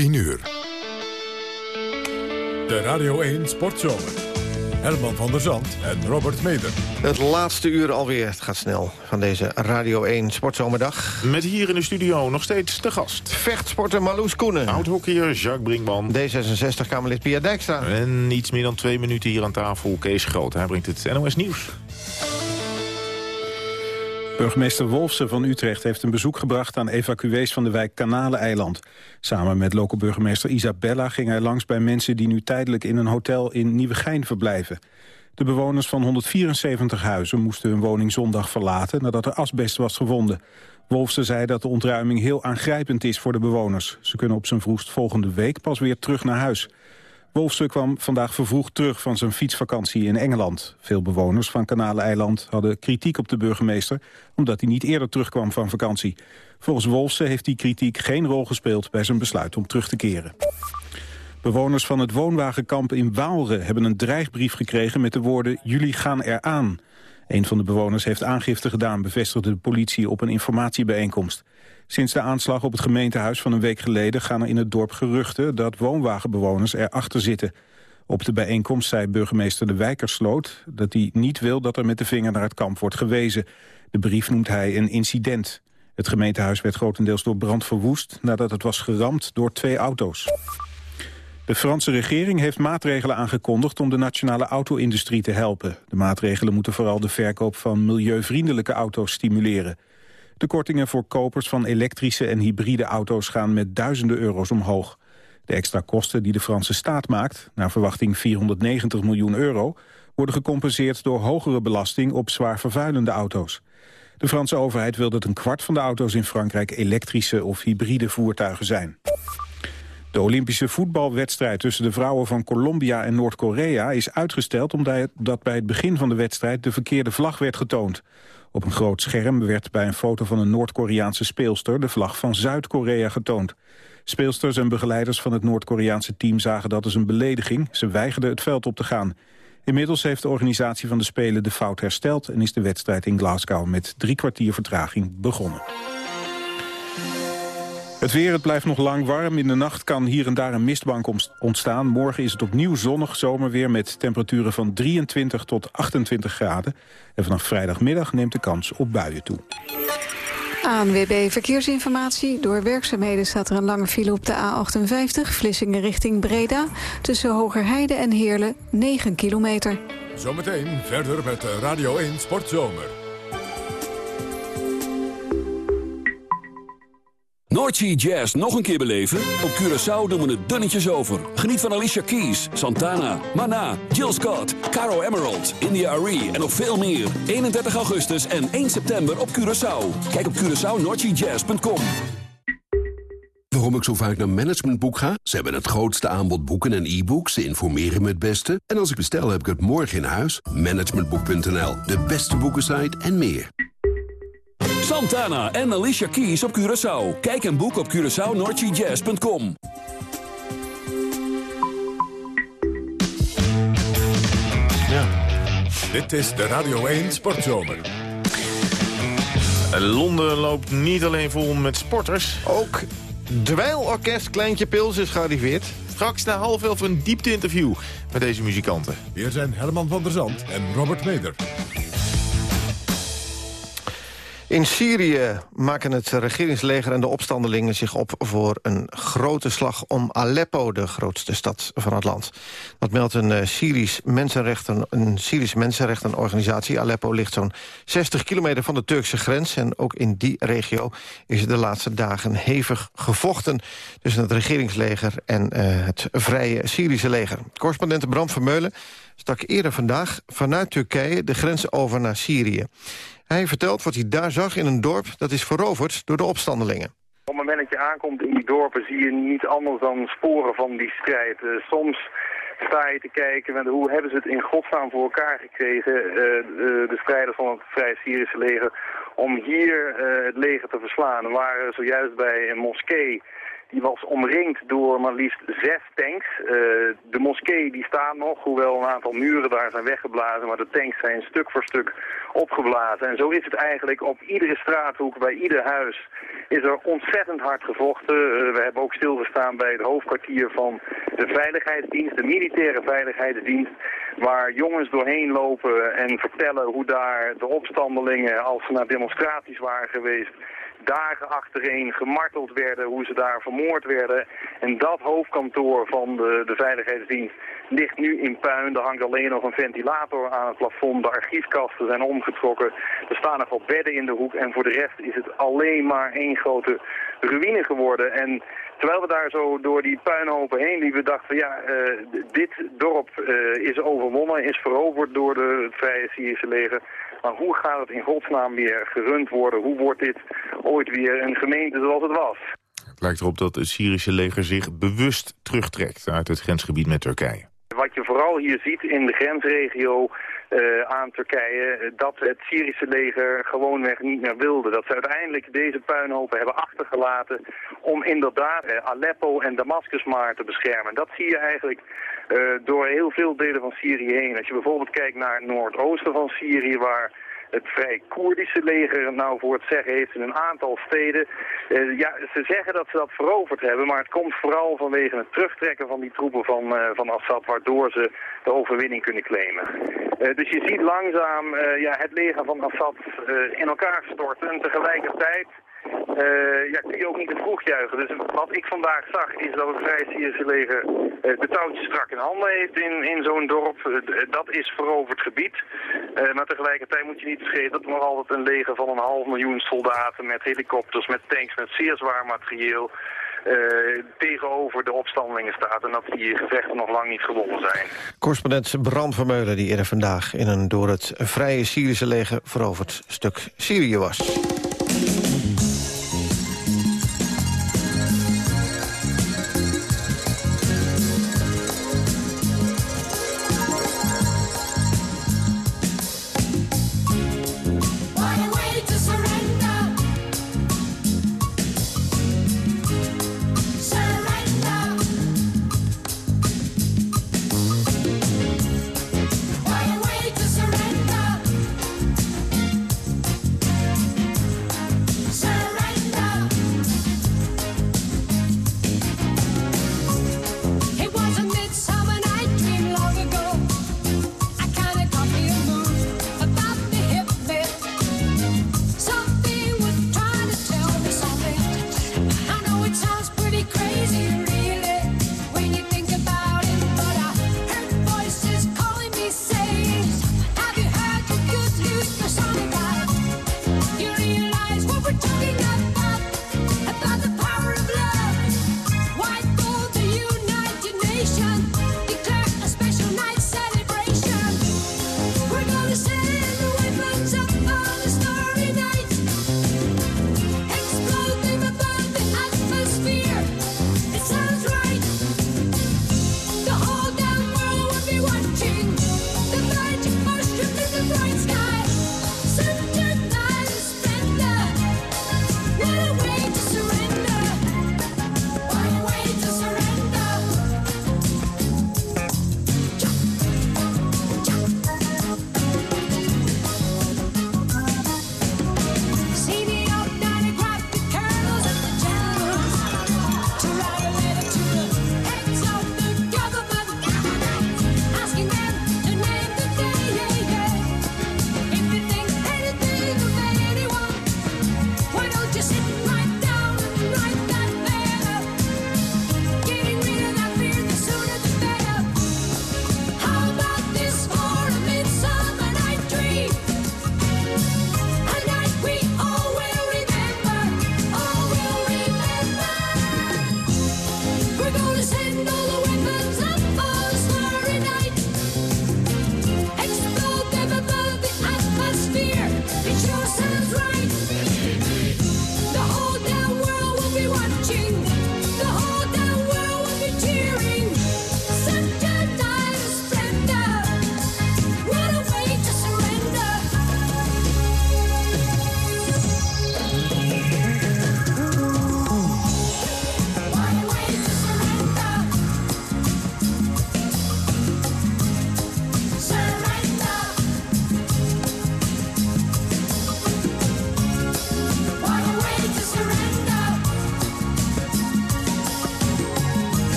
10 uur. De Radio 1 Sportzomer. Herman van der Zand en Robert Meder. Het laatste uur alweer, het gaat snel, van deze Radio 1 Sportzomerdag. Met hier in de studio nog steeds de gast. Vechtsporter Marloes Koenen. Oud-hockeyer Jacques Brinkman. D66-Kamerlid Pia Dijkstra. En iets meer dan twee minuten hier aan tafel Kees Groot. Hij brengt het NOS Nieuws. Burgemeester Wolfsen van Utrecht heeft een bezoek gebracht aan evacuees van de wijk Kanaleneiland. Samen met lokale burgemeester Isabella ging hij langs bij mensen die nu tijdelijk in een hotel in Nieuwegein verblijven. De bewoners van 174 huizen moesten hun woning zondag verlaten nadat er asbest was gevonden. Wolfsen zei dat de ontruiming heel aangrijpend is voor de bewoners. Ze kunnen op zijn vroegst volgende week pas weer terug naar huis. Wolfsen kwam vandaag vervroegd terug van zijn fietsvakantie in Engeland. Veel bewoners van Kanaleiland hadden kritiek op de burgemeester... omdat hij niet eerder terugkwam van vakantie. Volgens Wolfsen heeft die kritiek geen rol gespeeld... bij zijn besluit om terug te keren. Bewoners van het woonwagenkamp in Waalre hebben een dreigbrief gekregen... met de woorden jullie gaan eraan. Een van de bewoners heeft aangifte gedaan, bevestigde de politie op een informatiebijeenkomst. Sinds de aanslag op het gemeentehuis van een week geleden gaan er in het dorp geruchten dat woonwagenbewoners erachter zitten. Op de bijeenkomst zei burgemeester De Wijkersloot dat hij niet wil dat er met de vinger naar het kamp wordt gewezen. De brief noemt hij een incident. Het gemeentehuis werd grotendeels door brand verwoest nadat het was geramd door twee auto's. De Franse regering heeft maatregelen aangekondigd om de nationale auto-industrie te helpen. De maatregelen moeten vooral de verkoop van milieuvriendelijke auto's stimuleren. De kortingen voor kopers van elektrische en hybride auto's gaan met duizenden euro's omhoog. De extra kosten die de Franse staat maakt, naar verwachting 490 miljoen euro... worden gecompenseerd door hogere belasting op zwaar vervuilende auto's. De Franse overheid wil dat een kwart van de auto's in Frankrijk elektrische of hybride voertuigen zijn. De Olympische voetbalwedstrijd tussen de vrouwen van Colombia en Noord-Korea is uitgesteld omdat bij het begin van de wedstrijd de verkeerde vlag werd getoond. Op een groot scherm werd bij een foto van een Noord-Koreaanse speelster de vlag van Zuid-Korea getoond. Speelsters en begeleiders van het Noord-Koreaanse team zagen dat als een belediging. Ze weigerden het veld op te gaan. Inmiddels heeft de organisatie van de Spelen de fout hersteld... en is de wedstrijd in Glasgow met drie kwartier vertraging begonnen. Het weer, het blijft nog lang warm. In de nacht kan hier en daar een mistbank ontstaan. Morgen is het opnieuw zonnig zomerweer met temperaturen van 23 tot 28 graden. En vanaf vrijdagmiddag neemt de kans op buien toe. ANWB Verkeersinformatie. Door werkzaamheden staat er een lange file op de A58... Vlissingen richting Breda. Tussen Hogerheide en Heerlen 9 kilometer. Zometeen verder met Radio 1 Sportzomer. Noordsea Jazz nog een keer beleven? Op Curaçao doen we het dunnetjes over. Geniet van Alicia Keys, Santana, Mana, Jill Scott, Caro Emerald, India Arie en nog veel meer. 31 augustus en 1 september op Curaçao. Kijk op CuraçaoNoordseaJazz.com Waarom ik zo vaak naar Managementboek ga? Ze hebben het grootste aanbod boeken en e-books. Ze informeren me het beste. En als ik bestel heb ik het morgen in huis. Managementboek.nl, de beste boekensite en meer. Santana en Alicia Keys op Curaçao. Kijk en boek op CuraçaoNordGJazz.com. Ja. Dit is de Radio 1 Sportzomer. Londen loopt niet alleen vol met sporters. Ook Dweilorkest Kleintje Pils is gearriveerd. Straks na half elf een diepte-interview met deze muzikanten. Hier zijn Herman van der Zand en Robert Meder. In Syrië maken het regeringsleger en de opstandelingen zich op voor een grote slag om Aleppo, de grootste stad van het land. Dat meldt een, uh, Syrisch mensenrechten, een Syrische mensenrechtenorganisatie. Aleppo ligt zo'n 60 kilometer van de Turkse grens en ook in die regio is de laatste dagen hevig gevochten tussen het regeringsleger en uh, het vrije Syrische leger. Correspondent Bram Vermeulen stak eerder vandaag vanuit Turkije de grens over naar Syrië. Hij vertelt wat hij daar zag in een dorp dat is veroverd door de opstandelingen. Op het moment dat je aankomt in die dorpen zie je niet anders dan sporen van die strijd. Uh, soms sta je te kijken hoe hebben ze het in godsnaam voor elkaar gekregen, uh, de, de, strijders van het Vrije Syrische leger, om hier het leger te verslaan. We waren zojuist bij een moskee die was omringd door maar liefst zes tanks. Uh, de moskee die staat nog, hoewel een aantal muren daar zijn weggeblazen, maar de tanks zijn stuk voor stuk opgeblazen. En zo is het eigenlijk op iedere straathoek, bij ieder huis, is er ontzettend hard gevochten. Uh, we hebben ook stilgestaan staan bij het hoofdkwartier van de veiligheidsdienst, de militaire veiligheidsdienst, waar jongens doorheen lopen en vertellen hoe daar de opstandelingen, als ze naar demonstraties waren geweest, dagen achtereen gemarteld werden, hoe ze daar vermoord werden. En dat hoofdkantoor van de, de veiligheidsdienst ligt nu in puin. Er hangt alleen nog een ventilator aan het plafond. De archiefkasten zijn omgetrokken. Er staan nog wel bedden in de hoek. En voor de rest is het alleen maar één grote ruïne geworden. En terwijl we daar zo door die puinhopen heen liepen, dachten ja, uh, dit dorp uh, is overwonnen, is veroverd door de, het Vrije Syrische leger. Maar hoe gaat het in godsnaam weer gerund worden? Hoe wordt dit ooit weer een gemeente zoals het was? Het lijkt erop dat het Syrische leger zich bewust terugtrekt uit het grensgebied met Turkije. Wat je vooral hier ziet in de grensregio uh, aan Turkije, dat het Syrische leger gewoonweg niet meer wilde. Dat ze uiteindelijk deze puinhopen hebben achtergelaten om inderdaad uh, Aleppo en Damascus maar te beschermen. Dat zie je eigenlijk uh, door heel veel delen van Syrië heen. Als je bijvoorbeeld kijkt naar het noordoosten van Syrië, waar het vrij Koerdische leger nou voor het zeggen heeft in een aantal steden. Uh, ja, ze zeggen dat ze dat veroverd hebben, maar het komt vooral vanwege het terugtrekken van die troepen van, uh, van Assad, waardoor ze de overwinning kunnen claimen. Uh, dus je ziet langzaam ja, het leger van Assad in elkaar storten en tegelijkertijd ja, kun je ook niet te vroeg juichen. Dus wat ik vandaag zag is dat het Vrij Syrische leger uh, de touwtjes strak in handen heeft in, in zo'n dorp. Uh, dat is veroverd gebied. maar tegelijkertijd moet je niet vergeten dat er nog altijd een leger van een half miljoen soldaten met helikopters, met tanks, met zeer zwaar materieel tegenover de opstandelingen staat. En dat die gevechten nog lang niet gewonnen zijn. Correspondent Bram Vermeulen die eerder vandaag in een door het Vrije Syrische leger veroverd stuk Syrië was.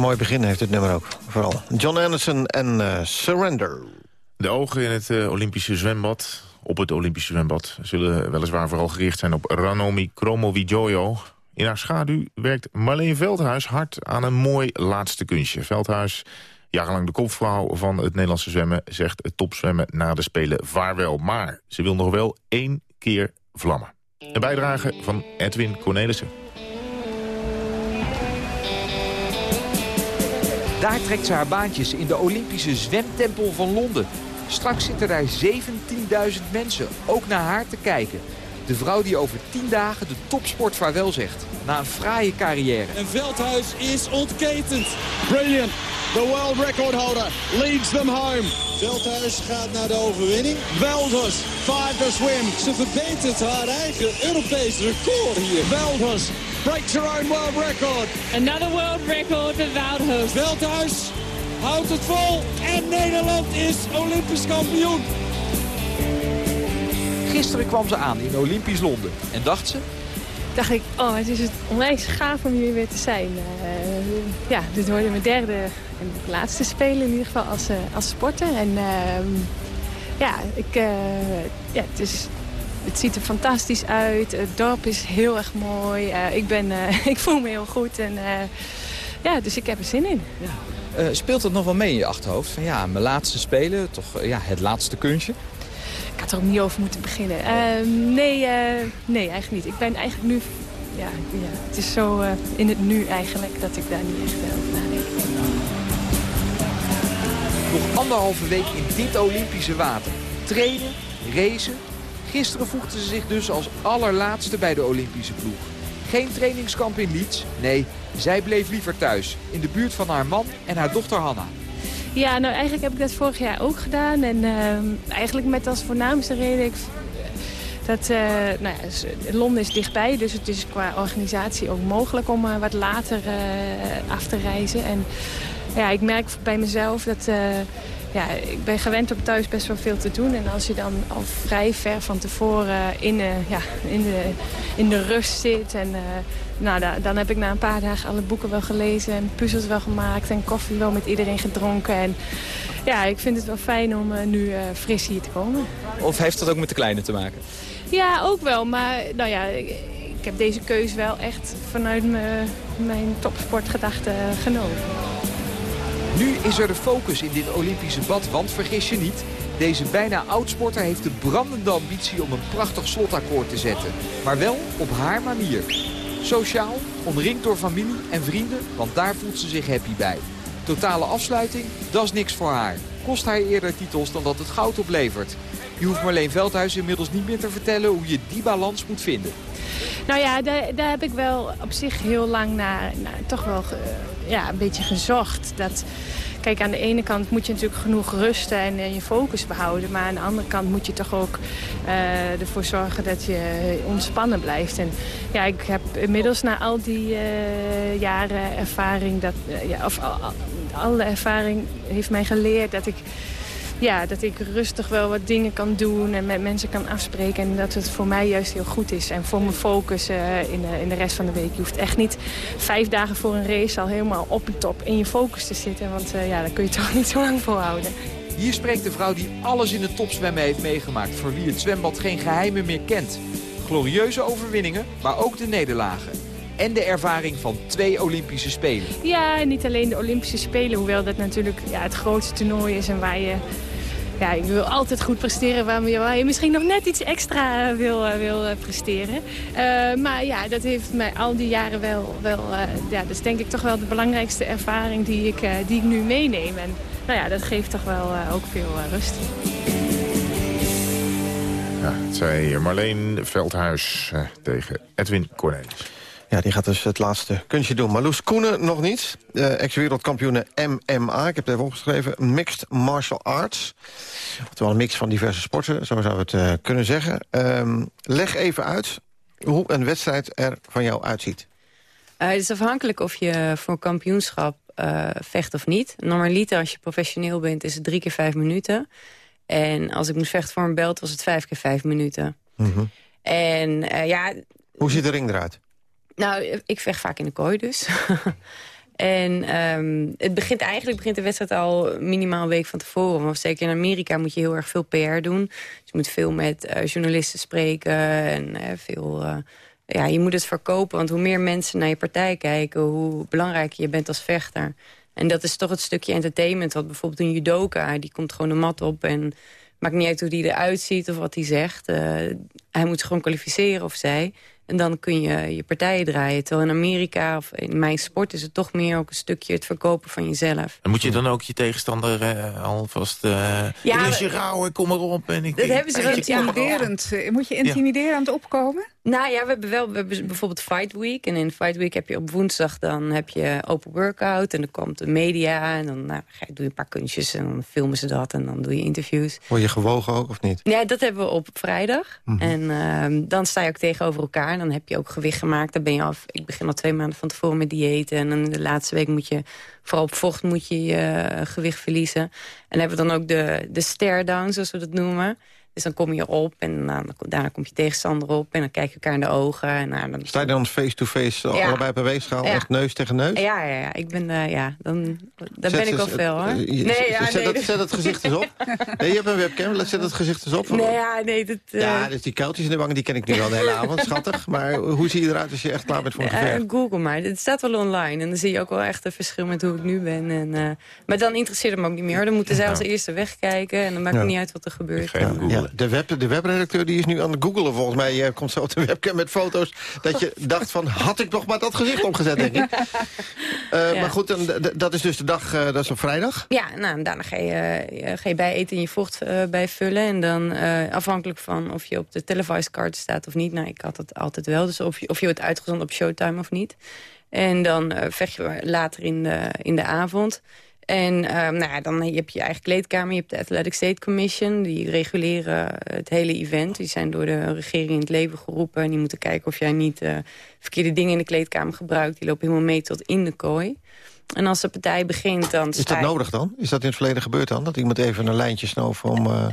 Mooi begin heeft het nummer ook. Vooral John Anderson en uh, Surrender. De ogen in het uh, Olympische zwembad, op het Olympische zwembad... zullen weliswaar vooral gericht zijn op Ranomi Kromowidjojo. In haar schaduw werkt Marleen Veldhuis hard aan een mooi laatste kunstje. Veldhuis, jarenlang de kopvrouw van het Nederlandse zwemmen... zegt het topzwemmen na de Spelen vaarwel. Maar ze wil nog wel één keer vlammen. Een bijdrage van Edwin Cornelissen. Daar trekt ze haar baantjes in de Olympische zwemtempel van Londen. Straks zitten daar 17.000 mensen, ook naar haar te kijken. De vrouw die over 10 dagen de topsport vaarwel zegt. Na een fraaie carrière. En Veldhuis is ontketend. Brilliant. The world record holder leads them home. Veldhuis gaat naar de overwinning. Veldhuis, five swim. Ze verbetert haar eigen Europees record hier. Veldhuis breaks her own world record. Another world record for Veldhuis. Veldhuis houdt het vol en Nederland is Olympisch kampioen. Gisteren kwam ze aan in Olympisch Londen en dacht ze... Dacht ik, oh, het is het onwijs gaaf om hier weer te zijn. Uh, ja, dit worden mijn derde en laatste spelen in ieder geval als, uh, als sporter. En uh, ja, ik, uh, ja het, is, het ziet er fantastisch uit. Het dorp is heel erg mooi. ik, ben, ik voel me heel goed. En, ja, dus ik heb er zin in. Ja. speelt het nog wel mee in je achterhoofd? Van ja, mijn laatste spelen, toch ja, het laatste kunstje? Ik had er ook niet over moeten beginnen. Uh, nee, uh, nee, eigenlijk niet. Ik ben eigenlijk nu... Ja, ja het is zo uh, in het nu eigenlijk dat ik daar niet echt over nadenk. Nog anderhalve week in dit Olympische water. Trainen, racen. Gisteren voegde ze zich dus als allerlaatste bij de Olympische ploeg. Geen trainingskamp in Leeds. Nee, zij bleef liever thuis. In de buurt van haar man en haar dochter Hanna. Ja, nou eigenlijk heb ik dat vorig jaar ook gedaan. En uh, eigenlijk met als voornaamste reden... Dat, uh, nou ja, Londen is dichtbij, dus het is qua organisatie ook mogelijk om uh, wat later uh, af te reizen. En ja, ik merk bij mezelf dat ja, ik ben gewend om thuis best wel veel te doen. En als je dan al vrij ver van tevoren in, ja, in, de, in de rust zit en nou, dan heb ik na een paar dagen alle boeken wel gelezen en puzzels wel gemaakt en koffie wel met iedereen gedronken. En ja, ik vind het wel fijn om uh, nu uh, fris hier te komen. Of heeft dat ook met de kleine te maken? Ja, ook wel. Maar nou ja, ik, ik heb deze keuze wel echt vanuit mijn topsportgedachte genomen. Nu is er de focus in dit Olympische bad, want vergis je niet... Deze bijna oudsporter heeft de brandende ambitie om een prachtig slotakkoord te zetten. Maar wel op haar manier. Sociaal, omringd door familie en vrienden, want daar voelt ze zich happy bij. Totale afsluiting, dat is niks voor haar. Kost haar eerder titels dan dat het goud oplevert. Je hoeft Marleen Veldhuis inmiddels niet meer te vertellen hoe je die balans moet vinden. Nou ja, daar, daar heb ik wel op zich heel lang naar, toch wel ja, een beetje gezocht. Dat, Kijk, aan de ene kant moet je natuurlijk genoeg rusten en, en je focus behouden. Maar aan de andere kant moet je toch ook uh, ervoor zorgen dat je ontspannen blijft. En ja, ik heb inmiddels na al die jaren ervaring... Dat, ja, of al, alle ervaring heeft mij geleerd dat ik ja, dat ik rustig wel wat dingen kan doen en met mensen kan afspreken. En dat het voor mij juist heel goed is. En voor mijn focus uh, in, de, in de rest van de week. Je hoeft echt niet vijf dagen voor een race al helemaal op en top in je focus te zitten. Want uh, ja, dat kun je toch niet zo lang volhouden. Hier spreekt de vrouw die alles in het topzwemmen heeft meegemaakt. Voor wie het zwembad geen geheimen meer kent. Glorieuze overwinningen, maar ook de nederlagen en de ervaring van twee Olympische Spelen. Ja, en niet alleen de Olympische Spelen, hoewel dat natuurlijk ja, het grootste toernooi is en waar je ja, ik wil altijd goed presteren waar je, misschien nog net iets extra wil, uh, wil uh, presteren. Maar ja, dat heeft mij al die jaren wel... wel ja, dat is denk ik toch wel de belangrijkste ervaring die ik, die ik nu meeneem. En nou ja, dat geeft toch wel ook veel rust. Ja, het zei Marleen Veldhuis tegen Edwin Cornelis. Ja, die gaat dus het laatste kunstje doen. Marloes Koenen nog niet. Uh, Ex-wereldkampioene MMA. Ik heb het even opgeschreven. Mixed Martial Arts. Oftewel een mix van diverse sporten, zo we het uh, kunnen zeggen. Um, leg even uit hoe een wedstrijd er van jou uitziet. Uh, het is afhankelijk of je voor een kampioenschap vecht of niet. Normaliter, als je professioneel bent, is het drie keer vijf minuten. En als ik moest vechten voor een belt, was het vijf keer vijf minuten. Mm -hmm. En ja... Hoe ziet de ring eruit? Nou, ik vecht vaak in de kooi dus. En ehm, het begint eigenlijk begint de wedstrijd al minimaal een week van tevoren. Want zeker in Amerika moet je heel erg veel PR doen. Dus je moet veel met eh, journalisten spreken en eh, veel... eh, ja, je moet het verkopen, want hoe meer mensen naar je partij kijken... hoe belangrijker je bent als vechter. En dat is toch het stukje entertainment. Want bijvoorbeeld een judoka, die komt gewoon de mat op... en maakt niet uit hoe die eruit ziet of wat hij zegt. Hij moet zich gewoon kwalificeren of zij. En dan kun je je partijen draaien. Terwijl in Amerika of in mijn sport is het toch meer ook een stukje het verkopen van jezelf. En moet je dan ook je tegenstander eh, alvast... eh Ja, is je rauw, kom erop. En ik, Dat hebben ze wel Intimiderend. eh, Moet je intimiderend opkomen? Nou ja, we hebben wel we hebben bijvoorbeeld Fight Week. En in Fight Week heb je op woensdag dan heb je open workout. En dan komt de media. En dan nou, ga je, doe je een paar kunstjes. En dan filmen ze dat. En dan doe je interviews. Word je gewogen ook of niet? Ja, dat hebben we op vrijdag. Mhm. En ehm, dan sta je ook tegenover elkaar. Dan heb je ook gewicht gemaakt. Dan ben je af. Ik begin al twee maanden van tevoren met diëten. En dan de laatste week moet je, vooral op vocht, moet je je eh, gewicht verliezen. En hebben we dan ook de, de stare down, zoals we dat noemen. Dus dan kom je op en nou, dan, daarna komt je tegenstander op. En dan kijk je elkaar in de ogen. En, nou, dan Sta je dan face-to-face Ja. allebei per weegschaal? Ja. Echt neus tegen neus? Ja, ja, ja. Ik ben, eh, ja, dan, daar Zet ben ik wel fel, hoor. eh, je- Nee, ja, zet, nee. dat, zet dat gezicht eens op. Nee, je hebt een webcam, laat- zet dat gezicht eens op. Nee, ja, nee, dat... eh, Ja, dus die kuiltjes in de wangen, die ken ik nu al de hele avond. Schattig. Maar hoe zie je eruit als je echt klaar bent voor een eh, gevecht? Google maar. Het staat wel online. En dan zie je ook wel echt een verschil met hoe ik nu ben. En, eh, maar dan interesseert het me ook niet meer. hoor. Dan moeten zij als eerste wegkijken. En dan maakt het Ja. niet uit wat er gebeurt. Ja, de, web, de webredacteur die is nu aan het googelen volgens mij. Je komt zo op de webcam met foto's dat je dacht van... had ik nog maar dat gezicht opgezet, denk ik. Eh, Ja. Maar goed, dan, dat is dus de dag, eh, dat is op vrijdag. Ja, nou, en daarna ga je, eh, ga je bij eten en je vocht eh, bijvullen. En dan afhankelijk van of je op de televised card staat of niet. Nou, ik had het altijd wel. Dus of je, of je wordt uitgezonden op Showtime of niet. En dan vecht je later in de, in de avond. En eh, nou ja, dan heb je je eigen kleedkamer. Je hebt de Athletic State Commission. Die reguleren het hele event. Die zijn door de regering in het leven geroepen. En die moeten kijken of jij niet eh, verkeerde dingen in de kleedkamer gebruikt. Die lopen helemaal mee tot in de kooi. En als de partij begint, dan Is dat nodig dan? Is dat in het verleden gebeurd dan? Dat iemand even een lijntje snoof om... eh,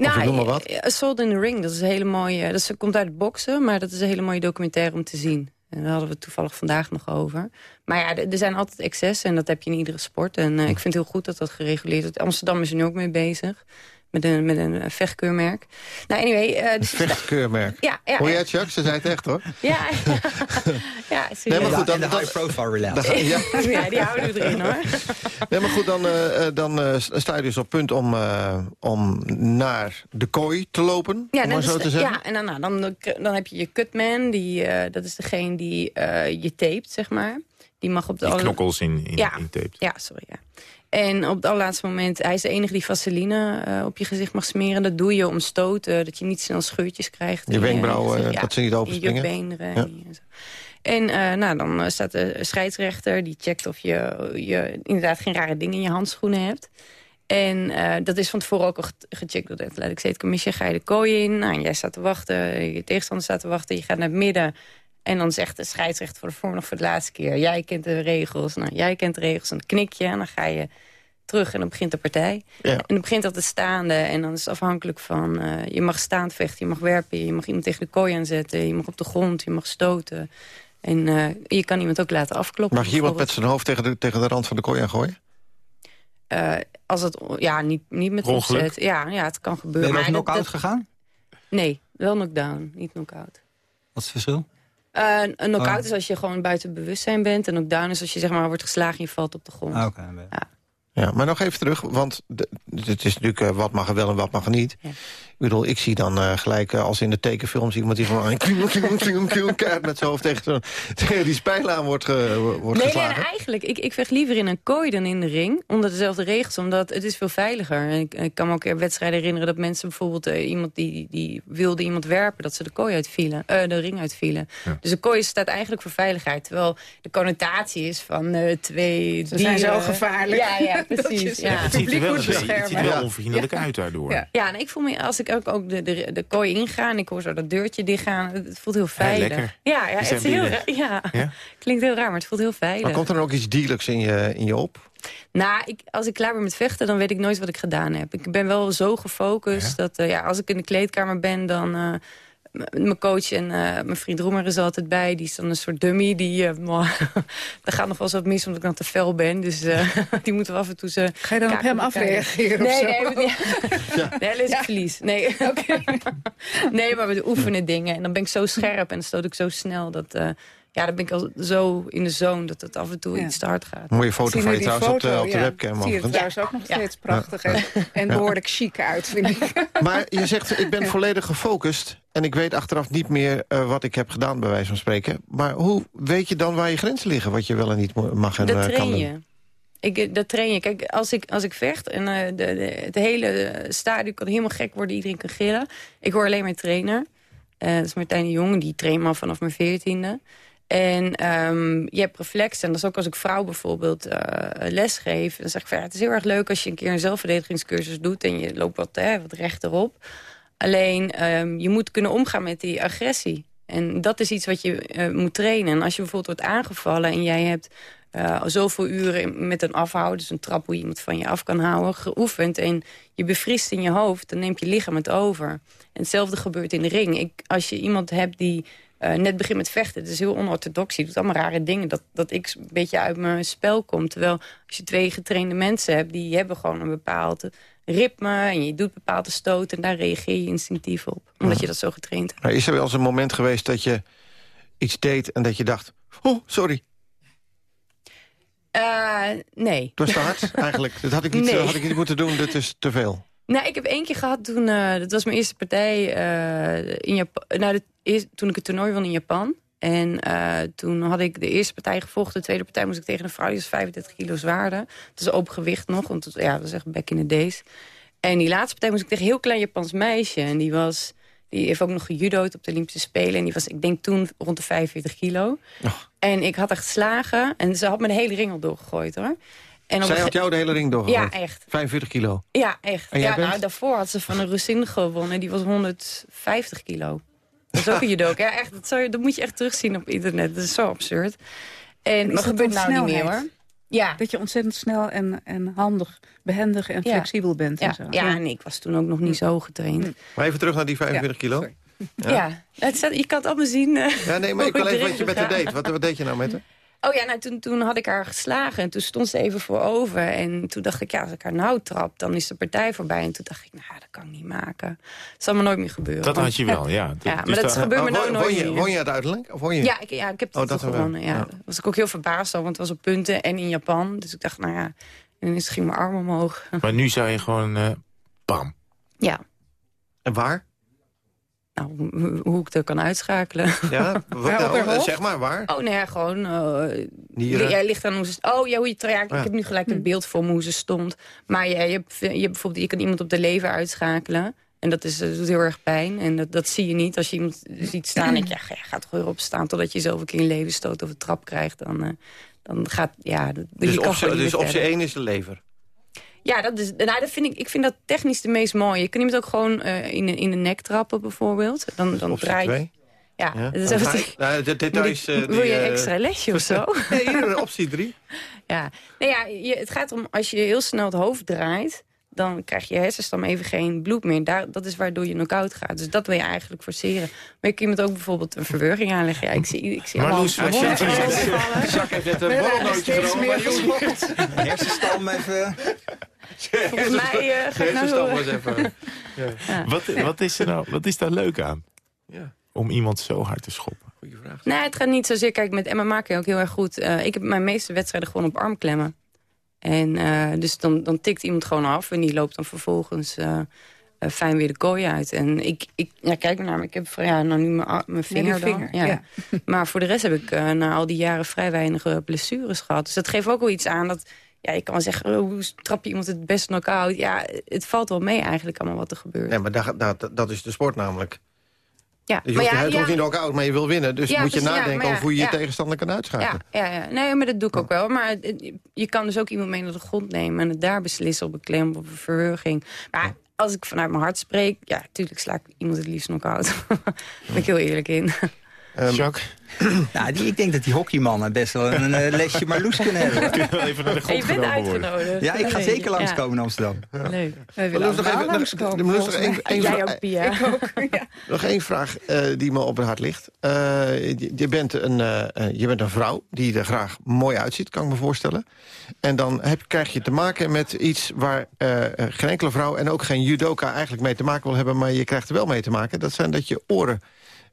of ik noem maar wat? eh, Assault in the Ring, dat is een hele mooie... Dat komt uit het boksen, maar dat is een hele mooie documentaire om te zien. En daar hadden we het toevallig vandaag nog over. Maar ja, er zijn altijd excessen en dat heb je in iedere sport. En eh, ik vind het heel goed dat dat gereguleerd wordt. Amsterdam is er nu ook mee bezig. Met een, met een eh, vechtkeurmerk. Nou, anyway... eh, dus- Vechtkeurmerk. Ja, ja, Hoor ja. jij het, Chuck? Ze zei het echt, hoor. Ja, ja, Nee, maar goed, dan, de dan- high-profile relatie. ja. ja, die houden we erin hoor. Nee, maar goed, dan, eh, dan eh, sta je dus op punt om, eh, om naar de kooi te lopen, Ja, om maar zo is- te zeggen. Ja, en dan, nou, dan, dan heb je je cutman. Die, eh, dat is degene die eh, je tapet, zeg maar. Die mag op de Die knokkels in, in, ja. in tape. Ja, sorry, ja. En op het allerlaatste moment, hij is de enige die vaseline eh, op je gezicht mag smeren. Dat doe je om stoten, dat je niet snel scheurtjes krijgt. Je wenkbrauwen, eh, dat ze niet openspringen. In je beenderen. Ja. en zo. En eh, nou, dan staat de scheidsrechter, die checkt of je, je inderdaad geen rare dingen in je handschoenen hebt. En dat is van tevoren ook al ge- gecheckt door de Athletic State Commission. Ga je de kooi in, nou, jij staat te wachten, je tegenstander staat te wachten. Je gaat naar het midden en dan zegt de scheidsrechter voor de vorm nog voor de laatste keer... jij kent de regels, nou, jij kent de regels, en dan knik je... en dan ga je terug en dan begint de partij. Ja. En dan begint dat te staande en dan is het afhankelijk van... eh, je mag staand vechten, je mag werpen, je mag iemand tegen de kooi aanzetten... je mag op de grond, je mag stoten. En eh, je kan iemand ook laten afkloppen. Mag je iemand met zijn hoofd tegen de, tegen de rand van de kooi aan gooien? Eh, als het, ja, niet, niet met ongeluk? opzet. Ja, ja, het kan Ben gebeuren. je Maar dat- knock-out gegaan? Nee, wel knockdown, niet knockout. Wat is het verschil? Eh, een knockout Oh. is als je gewoon buiten bewustzijn bent. En knockdown is als je zeg maar wordt geslagen en je valt op de grond. Ah, oké. Ja, maar nog even terug, want het is natuurlijk eh, wat mag er wel en wat mag er niet. Bedoel, ik zie dan eh, gelijk eh, als in de tekenfilms iemand die gewoon keihard met zijn hoofd tegen, tegen die spijlen aan wordt, ge, wordt Nee, geslagen. nee, eigenlijk. Ik, ik vecht liever in een kooi dan in de ring. Onder dezelfde regels, omdat het is veel veiliger. Ik, ik kan me ook wedstrijden herinneren dat mensen bijvoorbeeld... eh, iemand die, die wilde iemand werpen, dat ze de kooi uitvielen. eh, de ring uitvielen. Dus de kooi staat eigenlijk voor veiligheid. Terwijl de connotatie is van eh, twee Ze zijn zo gevaarlijk. Ja, ja, Dat precies. ja. Het ziet er wel, het ziet er wel onvriendelijk uit daardoor. Ja, ja en ik voel me, als ik ook, ook de, de, de kooi inga en ik hoor zo dat deurtje dichtgaan, het voelt heel veilig. Ja, ja, het is heel. Ja. Ja? klinkt heel raar, maar het voelt heel veilig. Maar komt er dan ook iets dierlijks in je, in je op? Nou, ik, als ik klaar ben met vechten, dan weet ik nooit wat ik gedaan heb. Ik ben wel zo gefocust dat eh, ja, als ik in de kleedkamer ben, dan... eh, mijn coach en eh, mijn vriend Roemer is er altijd bij. Die is dan een soort dummy. Die, eh, mwah, daar gaat nog wel eens wat mis omdat ik dan te fel ben. Dus eh, die moeten we af en toe ze. Ga je dan op hem afreageren Nee, of zo? nee, nee, nee, nee, ik verlies. Nee. nee, maar we oefenen dingen. En dan ben ik zo scherp en stoot ik zo snel dat. Ja, dan ben ik al zo in de zone dat het af en toe iets te hard gaat. Mooie foto van je trouwens op de, op de Ja. webcam. Zie je het trouwens ook nog steeds prachtig en, en behoorlijk chic uit, vind ik. Maar je zegt, ik ben volledig gefocust... en ik weet achteraf niet meer eh, wat ik heb gedaan, bij wijze van spreken. Maar hoe weet je dan waar je grenzen liggen... wat je wel en niet mag en dat eh, kan train doen? je. Ik, eh, dat train je. Kijk, als ik, als ik vecht en eh, de, de- het hele stadion kan helemaal gek worden, iedereen kan gillen. Ik hoor alleen mijn trainer. Eh, dat is Martijn de Jong, die traint me al vanaf mijn veertiende. En ehm, je hebt reflex. En dat is ook als ik vrouw bijvoorbeeld eh les geef. Dan zeg ik van, ja, het is heel erg leuk als je een keer een zelfverdedigingscursus doet... en je loopt wat, hè, wat rechterop. Alleen, ehm, je moet kunnen omgaan met die agressie. En dat is iets wat je eh, moet trainen. En als je bijvoorbeeld wordt aangevallen en jij hebt eh, zoveel uren met een afhouden... dus een trap hoe je iemand van je af kan houden, geoefend... en je bevriest in je hoofd, dan neemt je lichaam het over. En hetzelfde gebeurt in de ring. Ik, als je iemand hebt die eh, net begint met vechten... het is heel onorthodox, je doet allemaal rare dingen... dat, dat ik een beetje uit mijn spel kom. Terwijl als je twee getrainde mensen hebt... die hebben gewoon een bepaald ritme... en je doet bepaalde stoten en daar reageer je instinctief op. Omdat je dat zo getraind hebt. Maar is er wel eens een moment geweest dat je iets deed... en dat je dacht, oh, sorry, Eh, nee. het was te hard eigenlijk. Dat had ik niet, Nee. had ik niet moeten doen, dit is te veel. Nou, ik heb één keer gehad toen... eh, dat was mijn eerste partij eh, in Japan. Nou, de, eerst, toen ik het toernooi won in Japan. En eh, toen had ik de eerste partij gevochten. De tweede partij moest ik tegen een vrouw. Die was 35 kilo zwaarder. Het is open gewicht nog. Want het, ja, dat was echt back in the days. En die laatste partij moest ik tegen een heel klein Japans meisje. En die was... Die heeft ook nog gejudo'd op de Olympische Spelen. En die was, ik denk toen, rond de 45 kilo. En ik had echt geslagen. En ze had me de hele ring al doorgegooid, hoor. En Zij had jou de hele ring doorgegooid? Ja, echt. 45 kilo. Ja, echt. En jij Ja, bent? nou, daarvoor had ze van een Russin gewonnen. Die was 150 kilo. Dat is ook een judoka. Ja, echt, dat, zou je, dat moet je echt terugzien op internet. Dat is zo absurd. En dat gebeurt nou niet meer, hoor. Ja. Dat je ontzettend snel en, en handig, behendig en Ja. flexibel bent. Ja, En zo. ja, en ik was toen ook nog niet zo getraind. Maar even terug naar die 45 kilo. Ja, Het staat, je kan het allemaal zien. eh, Ja, nee, maar ik wil even wat je met haar deed. Wat, wat deed je nou met haar? Oh ja, nou, toen, toen had ik haar geslagen en toen stond ze even voorover. En toen dacht ik, ja, als ik haar nou trap, dan is de partij voorbij. En toen dacht ik, nou, dat kan ik niet maken. Dat zal me nooit meer gebeuren. Dat had je wel, ja. Ja, Dus maar dat daar- gebeurt me Oh, nou nooit won je, meer. won je het uiteindelijk? Of won je? Ja, ik, ja, ik heb Oh, het dat toch wel. gewonnen. Ja. Ja. Daar was ik ook heel verbaasd over, want het was op punten en in Japan. Dus ik dacht, nou ja, en ineens ging mijn arm omhoog. Maar nu zou je gewoon... eh, bam. Ja, En waar? Nou, hoe- ik het kan uitschakelen. Ja, nou, zeg maar, waar? Oh nee, gewoon... eh? Jij ligt aan hoe ze... Oh ja, hoe je, ja, ik heb nu gelijk het beeld voor me hoe ze stond. Maar ja, je, hebt, je, hebt bijvoorbeeld, je kan iemand op de lever uitschakelen. En dat, is, dat doet heel erg pijn. En dat, dat zie je niet. Als je iemand ziet staan, denk je, ja, ga- ga toch weer opstaan... totdat je zelf een keer een levensstoot of een trap krijgt. Dan, eh, dan gaat... Ja, dat, Dus, optie, gewoon dus optie verder. 1 is de lever. Ja, dat is, nou, dat vind ik, ik vind dat technisch de meest mooie. Je kan iemand ook gewoon eh, in, de, in de nek trappen bijvoorbeeld. Dan, dan Optie draai je... 2. Ja, dat is ik- nou, de details, Moet ik- eh, wil je eh, extra lesje of zo? Nee, optie 3. Ja, nou ja je, het gaat om als je heel snel het hoofd draait... dan krijg je hersenstam even geen bloed meer. Daar, dat is waardoor je knock-out gaat. Dus dat wil je eigenlijk forceren. Maar je kunt iemand ook bijvoorbeeld een verwerking aanleggen. Ja, ik zie, ik zie Maar Loes, als je-. Jacques heeft net een borrelnootje genomen. Hersenstam even... Volgens mij eh, ga ik nou Hersenstam zo... was even... Wat, wat, is er nou, wat is daar leuk aan? Ja, Om iemand zo hard te schoppen. goede vraag. Nee, het gaat niet zozeer. Kijk, met MMA kun je ook heel erg goed. eh, ik heb mijn meeste wedstrijden gewoon op armklemmen. En eh, dus dan, dan tikt iemand gewoon af en die loopt dan vervolgens eh, eh, fijn weer de kooi uit. En ik, ik ja, kijk maar naar me. Ik heb ja, nou nu mijn, vinger, dan. vinger, Ja. ja. Maar voor de rest heb ik eh, na al die jaren vrij weinig blessures gehad. Dus dat geeft ook wel iets aan dat... Ja, je kan wel zeggen, oh, hoe trap je iemand het best knock-out? Ja, het valt wel mee eigenlijk allemaal wat er gebeurt. Nee, maar dat, dat, dat is de sport namelijk. Ja. Dus je maar hoeft, ja, het ja, niet knock-out, maar je wil winnen. Dus Ja, moet je precies, nadenken over hoe je je tegenstander kan uitschakelen. Ja, ja, ja. Nee, maar dat doe ik ook wel. Maar het- je kan dus ook iemand mee naar de grond nemen... en het daar beslissen op een klem of een verhurging. Maar als ik vanuit mijn hart spreek... ja, natuurlijk sla ik iemand het liefst knock-out. Daar ben ik heel eerlijk in. Ehm, Jacques? Nou, die, ik denk dat die hockeymannen best wel een eh, lesje Marloes kunnen hebben. Even naar de grond je bent uitgenodigd. Ja, ik ga zeker langskomen in Amsterdam. Leuk. Wij willen nog even- nog- moet nog één Jij vraag- ook, Pia. Ik ook, ja. Nog één vraag eh, die me op het hart ligt. Eh, je, je bent een, je bent een vrouw die er graag mooi uitziet, kan ik me voorstellen. En dan heb, krijg je te maken met iets waar geen enkele vrouw... en ook geen judoka eigenlijk mee te maken wil hebben... maar je krijgt er wel mee te maken. Dat zijn dat je oren